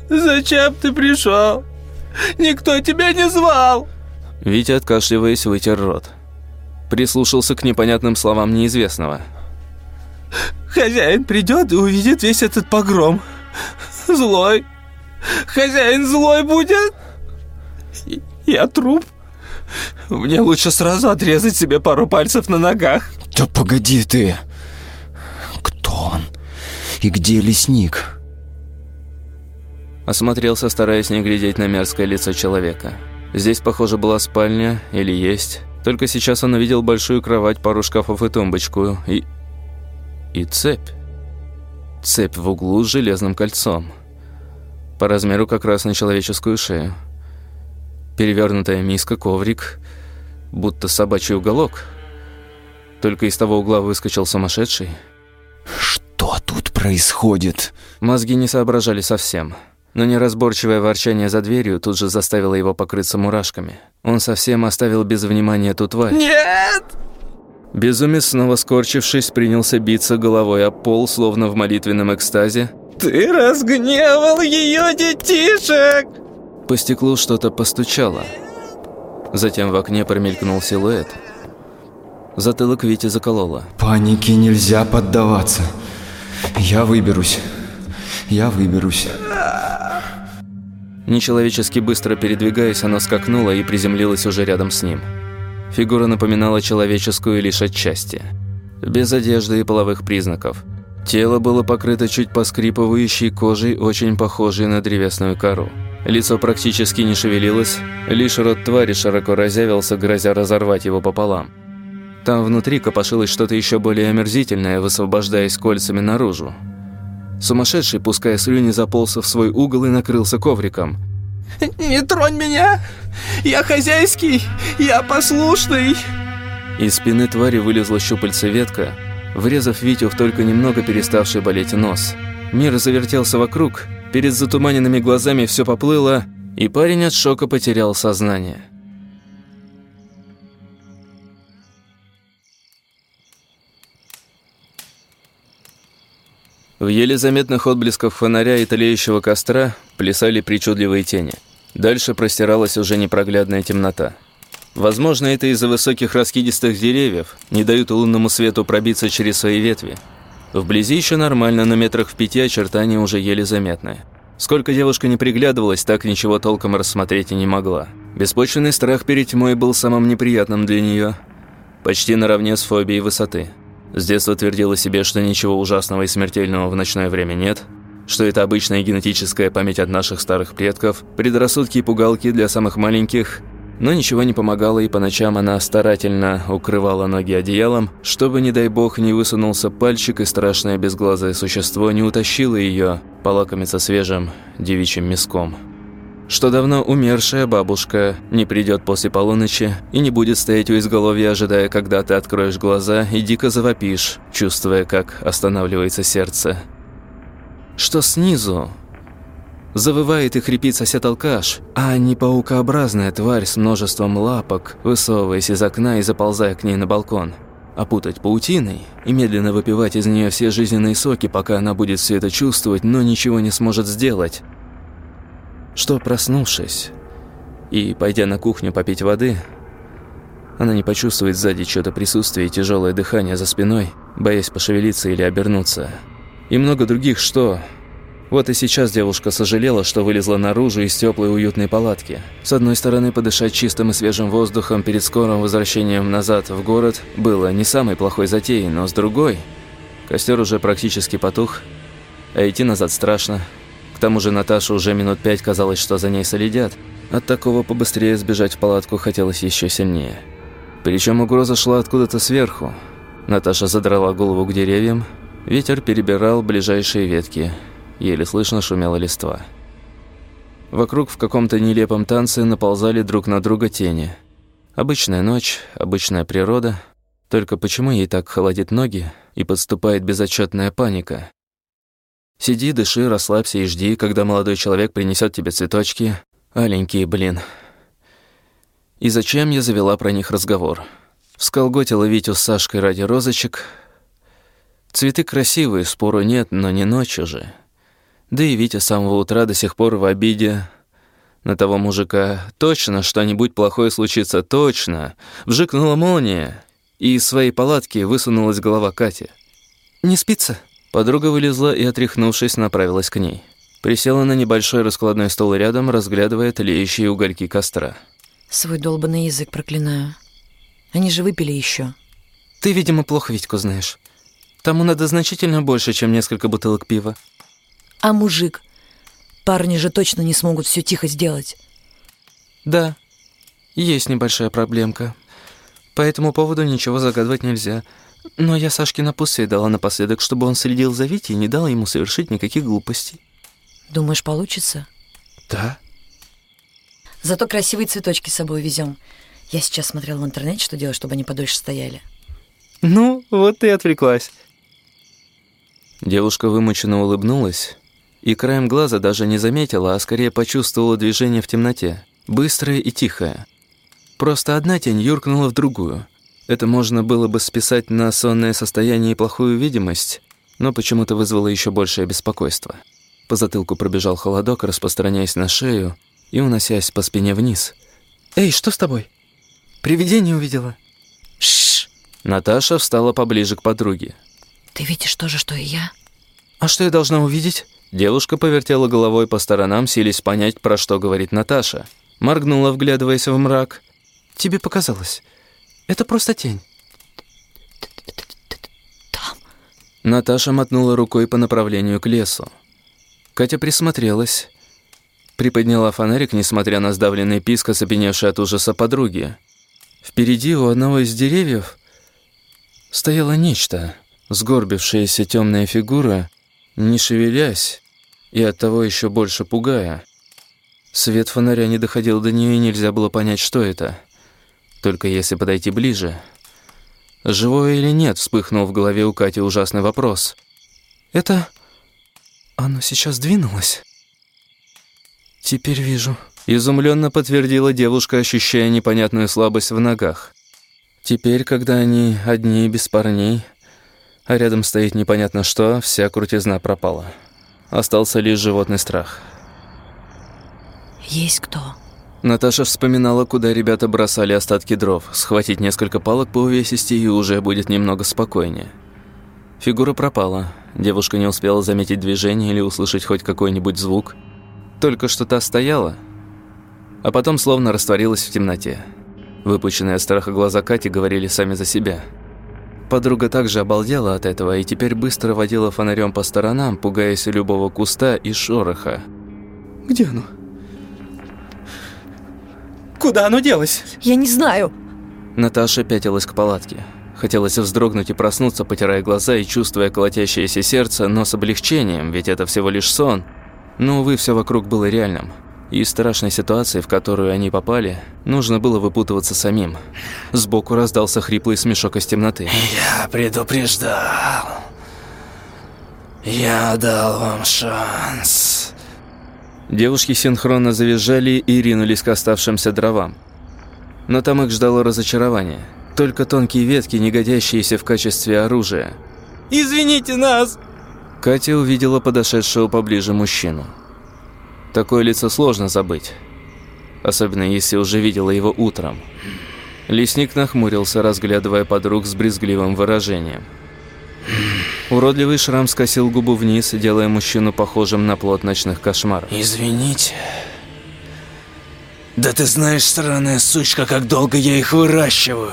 Зачем ты пришел? Никто тебя не звал!» Витя, откашливаясь, вытер рот. Прислушался к непонятным словам неизвестного. «Хозяин придет и увидит весь этот погром. Злой. Хозяин злой будет. Я труп. Мне лучше сразу отрезать себе пару пальцев на ногах». «Да погоди ты! Кто он? И где лесник?» Осмотрелся, стараясь не глядеть на мерзкое лицо человека. Здесь, похоже, была спальня или есть. Только сейчас он увидел большую кровать, пару шкафов и тумбочку. И... и цепь. Цепь в углу с железным кольцом. По размеру как раз на человеческую шею. Перевернутая миска, коврик, будто собачий уголок. Только из того угла выскочил сумасшедший. «Что тут происходит?» Мозги не соображали совсем. Но неразборчивое ворчание за дверью тут же заставило его покрыться мурашками. Он совсем оставил без внимания эту тварь. «Нет!» Безумец, снова скорчившись, принялся биться головой о пол, словно в молитвенном экстазе. «Ты разгневал ее детишек!» По стеклу что-то постучало. Затем в окне промелькнул силуэт. Затылок Вити закололо. Панике нельзя поддаваться. Я выберусь. Я выберусь. Нечеловечески быстро передвигаясь, оно скакнуло и приземлилось уже рядом с ним. Фигура напоминала человеческую лишь отчасти. Без одежды и половых признаков. Тело было покрыто чуть поскрипывающей кожей, очень похожей на древесную кору. Лицо практически не шевелилось, лишь рот твари широко разявился, грозя разорвать его пополам. Там внутри копошилось что-то еще более омерзительное, высвобождаясь кольцами наружу. Сумасшедший, пуская слюни, заполз в свой угол и накрылся ковриком. «Не тронь меня! Я хозяйский! Я послушный!» Из спины твари вылезла щупальца ветка, врезав Витю в только немного переставший болеть нос. Мир завертелся вокруг, перед затуманенными глазами все поплыло, и парень от шока потерял сознание. В еле заметных отблесках фонаря и тлеющего костра плясали причудливые тени. Дальше простиралась уже непроглядная темнота. Возможно, это из-за высоких раскидистых деревьев, не дают лунному свету пробиться через свои ветви. Вблизи еще нормально, на метрах в пяти очертания уже еле заметные. Сколько девушка не приглядывалась, так ничего толком рассмотреть и не могла. Беспочвенный страх перед тьмой был самым неприятным для нее, почти наравне с фобией высоты. С детства твердила себе, что ничего ужасного и смертельного в ночное время нет, что это обычная генетическая память от наших старых предков, предрассудки и пугалки для самых маленьких, но ничего не помогало, и по ночам она старательно укрывала ноги одеялом, чтобы, не дай бог, не высунулся пальчик, и страшное безглазое существо не утащило ее полакомиться свежим девичьим мяском что давно умершая бабушка не придет после полуночи и не будет стоять у изголовья, ожидая, когда ты откроешь глаза и дико завопишь, чувствуя, как останавливается сердце. Что снизу? Завывает и хрипит сосед-алкаш, а не паукообразная тварь с множеством лапок, высовываясь из окна и заползая к ней на балкон. опутать паутиной и медленно выпивать из нее все жизненные соки, пока она будет все это чувствовать, но ничего не сможет сделать. Что, проснувшись и пойдя на кухню попить воды, она не почувствует сзади что-то присутствие и тяжелое дыхание за спиной, боясь пошевелиться или обернуться. И много других что. Вот и сейчас девушка сожалела, что вылезла наружу из теплой уютной палатки. С одной стороны, подышать чистым и свежим воздухом перед скорым возвращением назад в город было не самой плохой затеей, но с другой... Костер уже практически потух, а идти назад страшно. К тому же Наташа уже минут пять казалось, что за ней солидят. От такого побыстрее сбежать в палатку хотелось еще сильнее. Причем угроза шла откуда-то сверху. Наташа задрала голову к деревьям. Ветер перебирал ближайшие ветки. Еле слышно шумела листва. Вокруг в каком-то нелепом танце наползали друг на друга тени. Обычная ночь, обычная природа. Только почему ей так холодит ноги и подступает безотчетная паника? Сиди, дыши, расслабься и жди, когда молодой человек принесет тебе цветочки. Аленькие, блин. И зачем я завела про них разговор? Всколготила Витю с Сашкой ради розочек. Цветы красивые, спору нет, но не ночью же. Да и Витя с самого утра до сих пор в обиде на того мужика. Точно что-нибудь плохое случится, точно. Вжикнула молния, и из своей палатки высунулась голова Кати. «Не спится?» Подруга вылезла и, отряхнувшись, направилась к ней. Присела на небольшой раскладной стол рядом, разглядывая тлеющие угольки костра. Свой долбанный язык проклинаю. Они же выпили еще. Ты, видимо, плохо Витьку знаешь. Тому надо значительно больше, чем несколько бутылок пива. А мужик? Парни же точно не смогут все тихо сделать. Да, есть небольшая проблемка. По этому поводу ничего загадывать нельзя. Но я Сашке напутствие дала напоследок, чтобы он следил за Витей и не дал ему совершить никаких глупостей. Думаешь, получится? Да. Зато красивые цветочки с собой везем. Я сейчас смотрела в интернете, что делать, чтобы они подольше стояли. Ну, вот ты отвлеклась. Девушка вымученно улыбнулась и краем глаза даже не заметила, а скорее почувствовала движение в темноте. Быстрое и тихое. Просто одна тень юркнула в другую. Это можно было бы списать на сонное состояние и плохую видимость, но почему-то вызвало еще большее беспокойство. По затылку пробежал холодок, распространяясь на шею, и уносясь по спине вниз. «Эй, что с тобой? Привидение увидела?» Шш. Наташа встала поближе к подруге. Ты видишь то же, что и я? «А что я должна увидеть?» Девушка повертела головой по сторонам, силясь понять, про что говорит Наташа. Моргнула, вглядываясь в мрак. «Тебе показалось. Это просто тень». Там. Наташа мотнула рукой по направлению к лесу. Катя присмотрелась. Приподняла фонарик, несмотря на сдавленный писк, оцепеневший от ужаса подруги. Впереди у одного из деревьев стояло нечто, сгорбившаяся темная фигура, не шевелясь и оттого еще больше пугая. Свет фонаря не доходил до нее, и нельзя было понять, что это. Только если подойти ближе. Живое или нет, вспыхнул в голове у Кати ужасный вопрос. «Это... оно сейчас двинулось?» «Теперь вижу», — изумленно подтвердила девушка, ощущая непонятную слабость в ногах. Теперь, когда они одни, без парней, а рядом стоит непонятно что, вся крутизна пропала. Остался лишь животный страх. Есть кто? Наташа вспоминала, куда ребята бросали остатки дров. Схватить несколько палок по увесисти и уже будет немного спокойнее. Фигура пропала. Девушка не успела заметить движение или услышать хоть какой-нибудь звук – только что та стояла, а потом словно растворилась в темноте. Выпущенные от страха глаза Кати говорили сами за себя. Подруга также обалдела от этого и теперь быстро водила фонарем по сторонам, пугаясь любого куста и шороха. «Где оно? Куда оно делось?» Я не знаю. Наташа пятилась к палатке. Хотелось вздрогнуть и проснуться, потирая глаза и чувствуя колотящееся сердце, но с облегчением, ведь это всего лишь сон – но, увы, все вокруг было реальным. Из страшной ситуации, в которую они попали, нужно было выпутываться самим. Сбоку раздался хриплый смешок из темноты. «Я предупреждал. Я дал вам шанс». Девушки синхронно завизжали и ринулись к оставшимся дровам. Но там их ждало разочарование. Только тонкие ветки, не годящиеся в качестве оружия. «Извините нас!» Катя увидела подошедшего поближе мужчину. Такое лицо сложно забыть. Особенно если уже видела его утром. Лесник нахмурился, разглядывая подруг с брезгливым выражением. Уродливый шрам скосил губу вниз, делая мужчину похожим на плод ночных кошмаров. «Извините. Да ты знаешь, странная сучка, как долго я их выращиваю.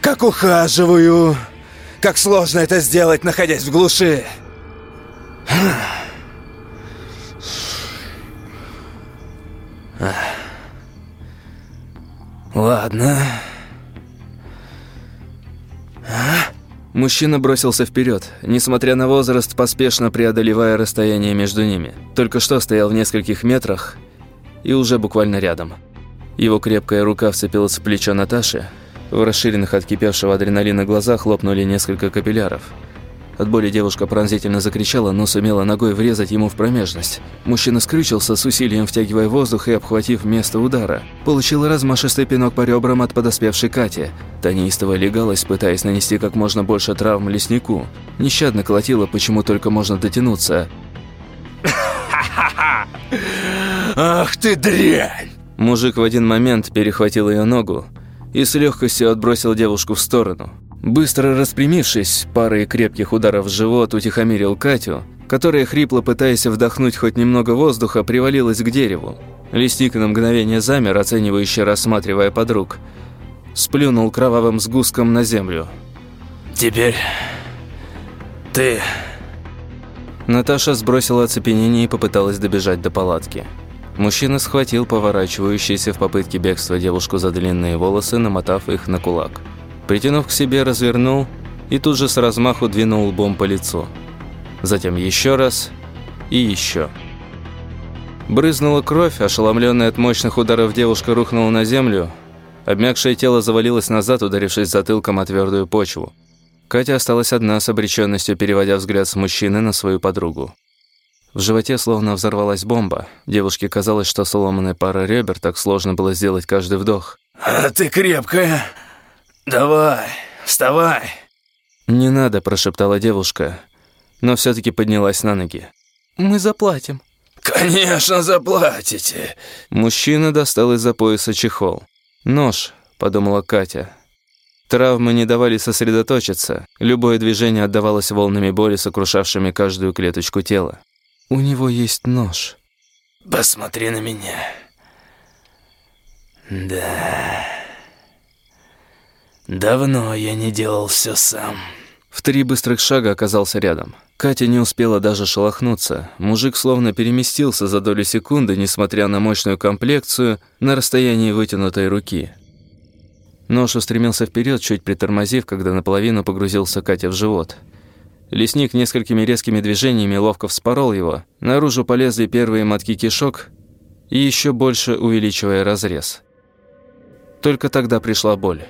Как ухаживаю. Как сложно это сделать, находясь в глуши. Ладно. Мужчина бросился вперед, несмотря на возраст, поспешно преодолевая расстояние между ними. Только что стоял в нескольких метрах и уже буквально рядом. Его крепкая рука вцепилась в плечо Наташи. В расширенных от кипевшего адреналина глазах хлопнули несколько капилляров – от боли девушка пронзительно закричала, но сумела ногой врезать ему в промежность. Мужчина скрючился, с усилием втягивая воздух и обхватив место удара. Получил размашистый пинок по ребрам от подоспевшей Кати. Та неистово легалась, пытаясь нанести как можно больше травм леснику. Нещадно колотила, почему только можно дотянуться. Ах ты дрянь! Мужик в один момент перехватил ее ногу и с легкостью отбросил девушку в сторону. Быстро распрямившись, парой крепких ударов в живот утихомирил Катю, которая, хрипло пытаясь вдохнуть хоть немного воздуха, привалилась к дереву. Лесник на мгновение замер, оценивающе рассматривая подруг. Сплюнул кровавым сгустком на землю. «Теперь ты...» Наташа сбросила оцепенение и попыталась добежать до палатки. Мужчина схватил поворачивающуюся в попытке бегства девушку за длинные волосы, намотав их на кулак. Притянув к себе, развернул и тут же с размаху двинул лбом по лицу. Затем еще раз и еще. Брызнула кровь, ошеломленная от мощных ударов девушка рухнула на землю. Обмякшее тело завалилось назад, ударившись затылком о твердую почву. Катя осталась одна с обреченностью, переводя взгляд с мужчины на свою подругу. В животе словно взорвалась бомба. Девушке казалось, что сломанная пара ребер так сложно было сделать каждый вдох. «А ты крепкая!» «Давай, вставай!» «Не надо», – прошептала девушка, но все таки поднялась на ноги. «Мы заплатим». «Конечно заплатите!» Мужчина достал из-за пояса чехол. «Нож», – подумала Катя. Травмы не давали сосредоточиться. Любое движение отдавалось волнами боли, сокрушавшими каждую клеточку тела. «У него есть нож». «Посмотри на меня». «Да...» Давно я не делал все сам. В три быстрых шага оказался рядом. Катя не успела даже шелохнуться. Мужик словно переместился за долю секунды, несмотря на мощную комплекцию, на расстоянии вытянутой руки. Нож устремился вперед, чуть притормозив, когда наполовину погрузился Катя в живот. Лесник несколькими резкими движениями ловко вспорол его. Наружу полезли первые мотки кишок и еще больше увеличивая разрез. Только тогда пришла боль.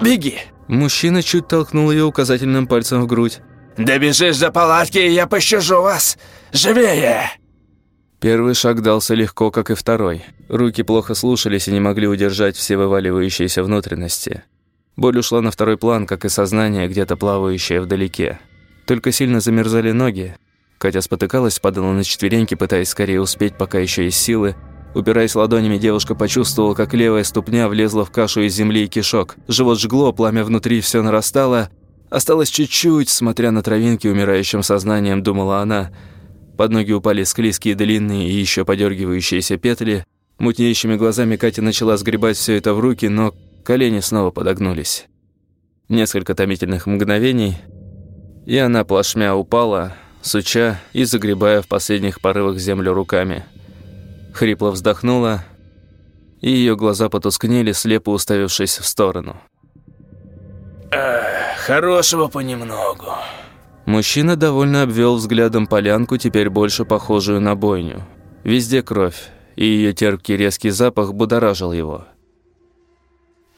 Беги!» Мужчина чуть толкнул ее указательным пальцем в грудь. «Добежишь до палатки, и я пощажу вас! Живее!» Первый шаг дался легко, как и второй. Руки плохо слушались и не могли удержать все вываливающиеся внутренности. Боль ушла на второй план, как и сознание, где-то плавающее вдалеке. Только сильно замерзали ноги. Катя спотыкалась, падала на четвереньки, пытаясь скорее успеть, пока еще есть силы, Упираясь ладонями, девушка почувствовала, как левая ступня влезла в кашу из земли и кишок. Живот жгло, пламя внутри все нарастало. Осталось чуть-чуть, смотря на травинки умирающим сознанием, думала она. Под ноги упали склизкие длинные и еще подергивающиеся петли. Мутнеющими глазами Катя начала сгребать все это в руки, но колени снова подогнулись. Несколько томительных мгновений, и она плашмя упала, суча и загребая в последних порывах землю руками – Хрипло вздохнула, и ее глаза потускнели, слепо уставившись в сторону. Эх, хорошего понемногу. Мужчина довольно обвел взглядом полянку, теперь больше похожую на бойню. Везде кровь, и ее терпкий резкий запах будоражил его.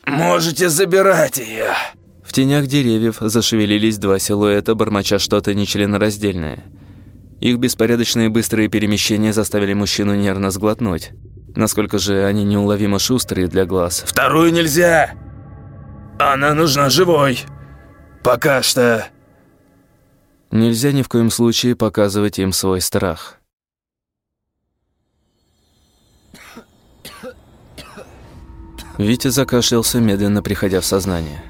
«Можете забирать ее!» В тенях деревьев зашевелились два силуэта, бормоча что-то нечленораздельное – их беспорядочные быстрые перемещения заставили мужчину нервно сглотнуть. Насколько же они неуловимо шустрые для глаз. «Вторую нельзя!» Она нужна живой. Пока что. Нельзя ни в коем случае показывать им свой страх. Витя закашлялся, медленно приходя в сознание.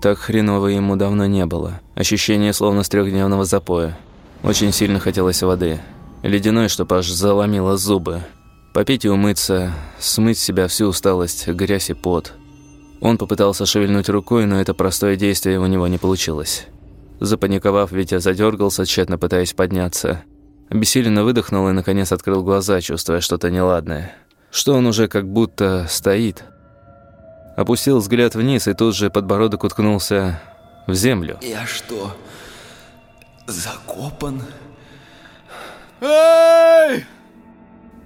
Так хреново ему давно не было. Ощущение словно с трехдневного запоя. Очень сильно хотелось воды. Ледяной, чтоб аж заломило зубы. Попить и умыться, смыть с себя всю усталость, грязь и пот. Он попытался шевельнуть рукой, но это простое действие у него не получилось. Запаниковав, Витя задергался, тщетно пытаясь подняться. Обессиленно выдохнул и, наконец, открыл глаза, чувствуя что-то неладное. Что он уже как будто стоит. Опустил взгляд вниз, и тут же подбородок уткнулся в землю. Я что, закопан? Эй!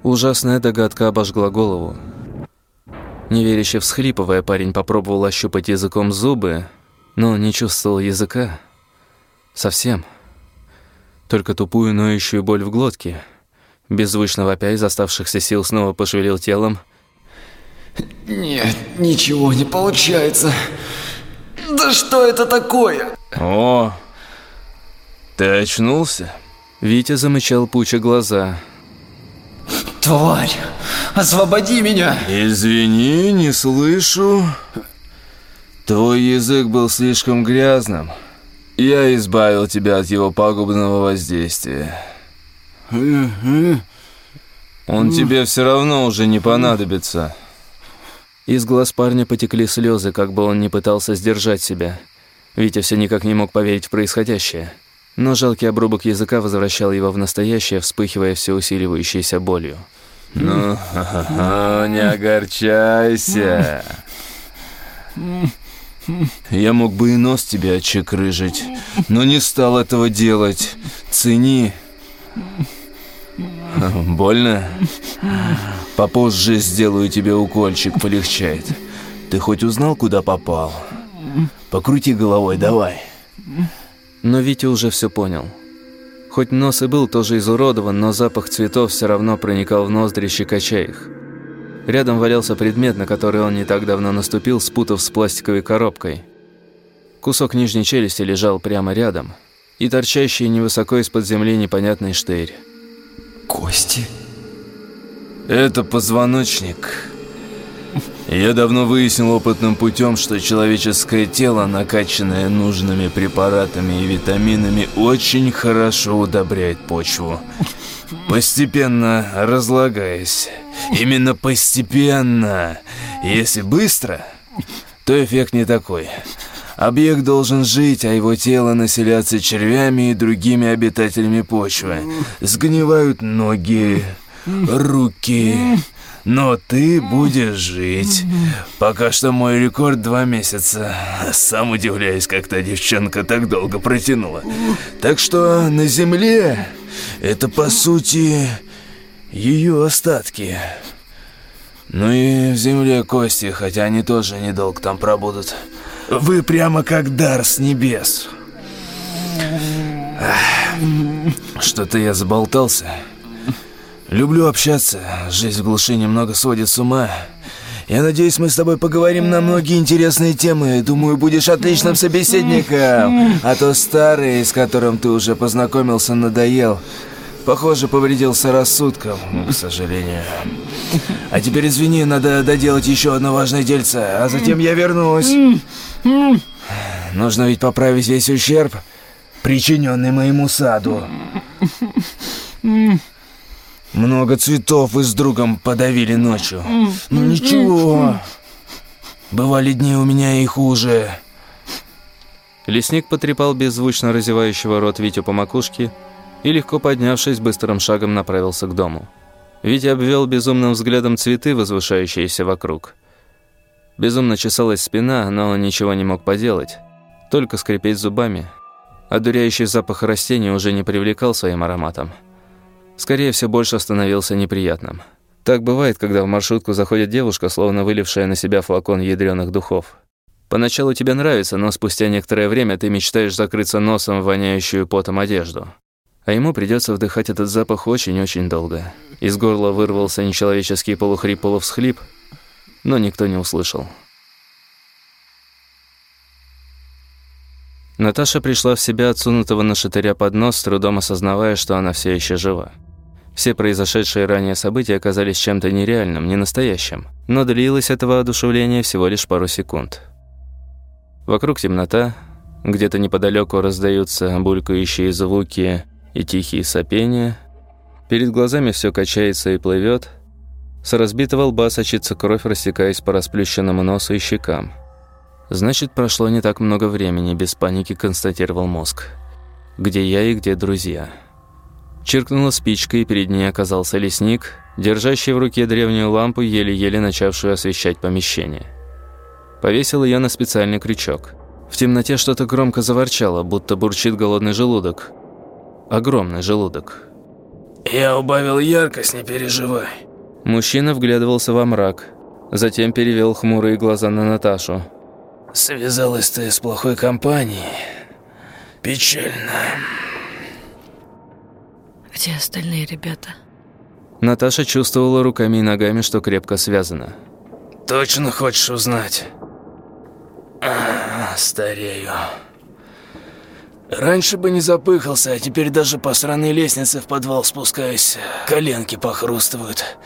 Ужасная догадка обожгла голову. Неверяще всхлипывая, парень попробовал ощупать языком зубы, но не чувствовал языка. Совсем. Только тупую ноющую боль в глотке. Беззвучно вопя из оставшихся сил снова пошевелил телом. Нет, ничего не получается. Да что это такое? «О, ты очнулся?» Витя замычал, пуча глаза. Тварь, освободи меня! «Извини, не слышу. Твой язык был слишком грязным. Я избавил тебя от его пагубного воздействия. Он тебе все равно уже не понадобится». Из глаз парня потекли слезы, как бы он ни пытался сдержать себя. Витя все никак не мог поверить в происходящее. Но жалкий обрубок языка возвращал его в настоящее, вспыхивая все усиливающейся болью. «Ну, не огорчайся. Я мог бы и нос тебе отчекрыжить, но не стал этого делать. Цени. Больно? Попозже сделаю тебе укольчик, полегчает. Ты хоть узнал, куда попал? Покрути головой, давай. Но Витя уже все понял. Хоть нос и был тоже изуродован, но запах цветов все равно проникал в ноздри, щекоча их. Рядом валялся предмет, на который он не так давно наступил, спутав с пластиковой коробкой. Кусок нижней челюсти лежал прямо рядом, и торчащий невысоко из-под земли непонятный штырь. Кости? Это позвоночник. Я давно выяснил опытным путем, что человеческое тело, накачанное нужными препаратами и витаминами, очень хорошо удобряет почву. Постепенно разлагаясь. Именно постепенно. Если быстро, то эффект не такой. Объект должен жить, а его тело населяться червями и другими обитателями почвы. Сгнивают ноги, руки. Но ты будешь жить. Пока что мой рекорд два месяца. Сам удивляюсь, как та девчонка так долго протянула. Так что на земле это по сути ее остатки. Ну и в земле кости, хотя они тоже недолго там пробудут. Вы прямо как дар с небес. Что-то я заболтался. Люблю общаться, жизнь в глуши немного сводит с ума. Я надеюсь, мы с тобой поговорим на многие интересные темы. Думаю, будешь отличным собеседником. А то старый, с которым ты уже познакомился, надоел. Похоже, повредился рассудком, к сожалению. А теперь извини, надо доделать еще одно важное дельце, а затем я вернусь. Нужно ведь поправить весь ущерб, причиненный моему саду. Много цветов вы с другом подавили ночью. Ну ничего. Бывали дни у меня и хуже. Лесник потрепал беззвучно разевающего рот Витю по макушке и, легко поднявшись, быстрым шагом направился к дому. Витя обвел безумным взглядом цветы, возвышающиеся вокруг. Безумно чесалась спина, но он ничего не мог поделать, только скрипеть зубами. Одуряющий запах растений уже не привлекал своим ароматом. Скорее, все больше становился неприятным. Так бывает, когда в маршрутку заходит девушка, словно вылившая на себя флакон ядреных духов. Поначалу тебе нравится, но спустя некоторое время ты мечтаешь закрыться носом в воняющую потом одежду. А ему придется вдыхать этот запах очень-очень долго. Из горла вырвался нечеловеческий полухрип-полувсхлип, но никто не услышал. Наташа пришла в себя отсунутого на шатыря под нос, с трудом осознавая, что она все еще жива. Все произошедшие ранее события оказались чем-то нереальным, ненастоящим, но длилось этого одушевления всего лишь пару секунд. Вокруг темнота, где-то неподалеку раздаются булькающие звуки и тихие сопения. Перед глазами все качается и плывет. С разбитого лба сочится кровь, растекаясь по расплющенному носу и щекам. Значит, прошло не так много времени, без паники констатировал мозг. Где я и где друзья? Чиркнула спичка, и перед ней оказался лесник, держащий в руке древнюю лампу, еле-еле начавшую освещать помещение. Повесил ее на специальный крючок. В темноте что-то громко заворчало, будто бурчит голодный желудок. Огромный желудок. «Я убавил яркость, не переживай». Мужчина вглядывался во мрак, затем перевел хмурые глаза на Наташу. «Связалась ты с плохой компанией. Печально». Где остальные ребята? Наташа чувствовала руками и ногами, что крепко связано. «Точно хочешь узнать?» а, «Старею». Раньше бы не запыхался, а теперь даже по сраной лестнице в подвал спускаюсь. Коленки похрустывают.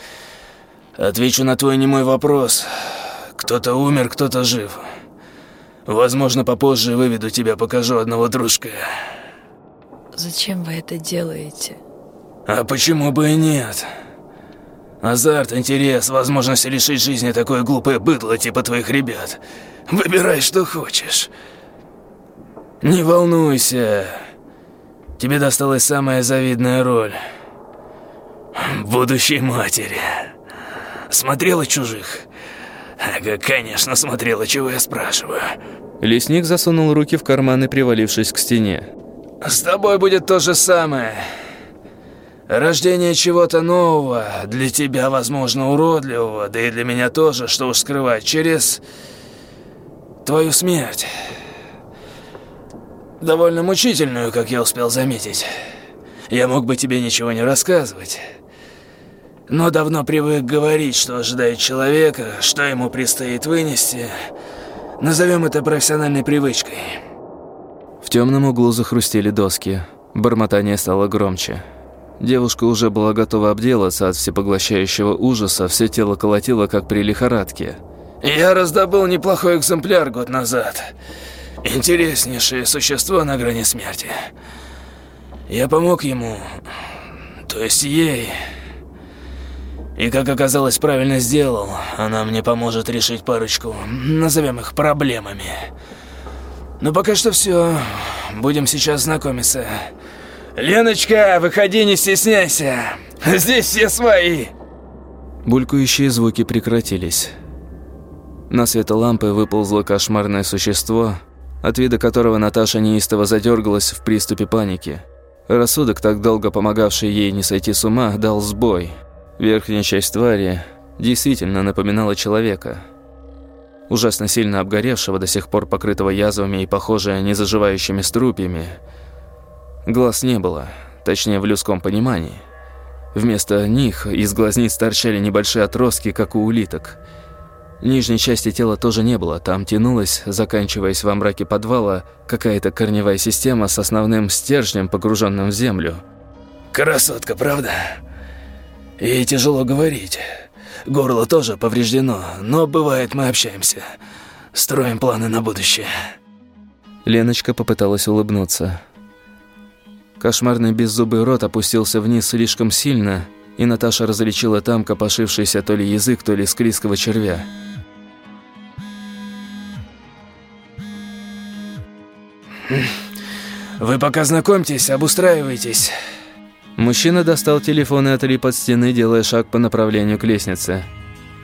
Отвечу на твой немой вопрос. Кто-то умер, кто-то жив. Возможно, попозже выведу тебя, покажу одного дружка. Зачем вы это делаете? А почему бы и нет? Азарт, интерес, возможность лишить жизни такое глупое быдло типа твоих ребят. Выбирай, что хочешь. Не волнуйся. Тебе досталась самая завидная роль. Будущей матери. Смотрела чужих? Ага, конечно, смотрела, чего я спрашиваю. Лесник засунул руки в карманы, привалившись к стене. С тобой будет то же самое. Рождение чего-то нового, для тебя, возможно, уродливого, да и для меня тоже, что уж скрывать, через твою смерть. Довольно мучительную, как я успел заметить. Я мог бы тебе ничего не рассказывать. Но давно привык говорить, что ожидает человека, что ему предстоит вынести. Назовем это профессиональной привычкой. В темном углу захрустели доски. Бормотание стало громче. Девушка уже была готова обделаться от всепоглощающего ужаса, все тело колотило, как при лихорадке. «Я раздобыл неплохой экземпляр год назад. Интереснейшее существо на грани смерти. Я помог ему, то есть ей. И, как оказалось, правильно сделал. Она мне поможет решить парочку, назовем их проблемами. Ну, пока что все. Будем сейчас знакомиться». «Леночка, выходи, не стесняйся! Здесь все свои!» Булькающие звуки прекратились. На света лампы выползло кошмарное существо, от вида которого Наташа неистово задергалась в приступе паники. Рассудок, так долго помогавший ей не сойти с ума, дал сбой. Верхняя часть твари действительно напоминала человека. Ужасно сильно обгоревшего, до сих пор покрытого язвами и, похоже, незаживающими струпьями – Глаз не было, точнее в людском понимании. Вместо них из глазниц торчали небольшие отростки, как у улиток. Нижней части тела тоже не было, там тянулась, заканчиваясь во мраке подвала, какая-то корневая система с основным стержнем, погруженным в землю. «Красотка, правда? И тяжело говорить. Горло тоже повреждено, но бывает мы общаемся. Строим планы на будущее». Леночка попыталась улыбнуться. Кошмарный беззубый рот опустился вниз слишком сильно, и Наташа различила там копошившийся то ли язык, то ли склизкого червя. «Вы пока знакомьтесь, обустраивайтесь». Мужчина достал телефон и отлип от стены, делая шаг по направлению к лестнице.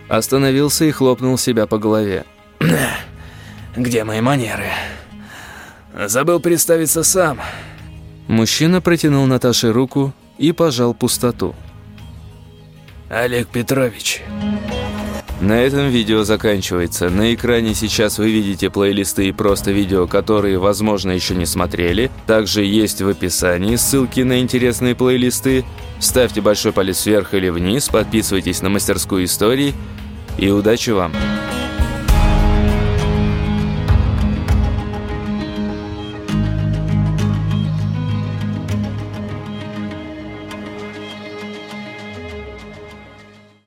Остановился и хлопнул себя по голове. <clears throat> «Где мои манеры? Забыл представиться сам». Мужчина протянул Наташе руку и пожал пустоту. Олег Петрович. На этом видео заканчивается. На экране сейчас вы видите плейлисты и просто видео, которые, возможно, еще не смотрели. Также есть в описании ссылки на интересные плейлисты. Ставьте большой палец вверх или вниз, подписывайтесь на мастерскую истории и удачи вам!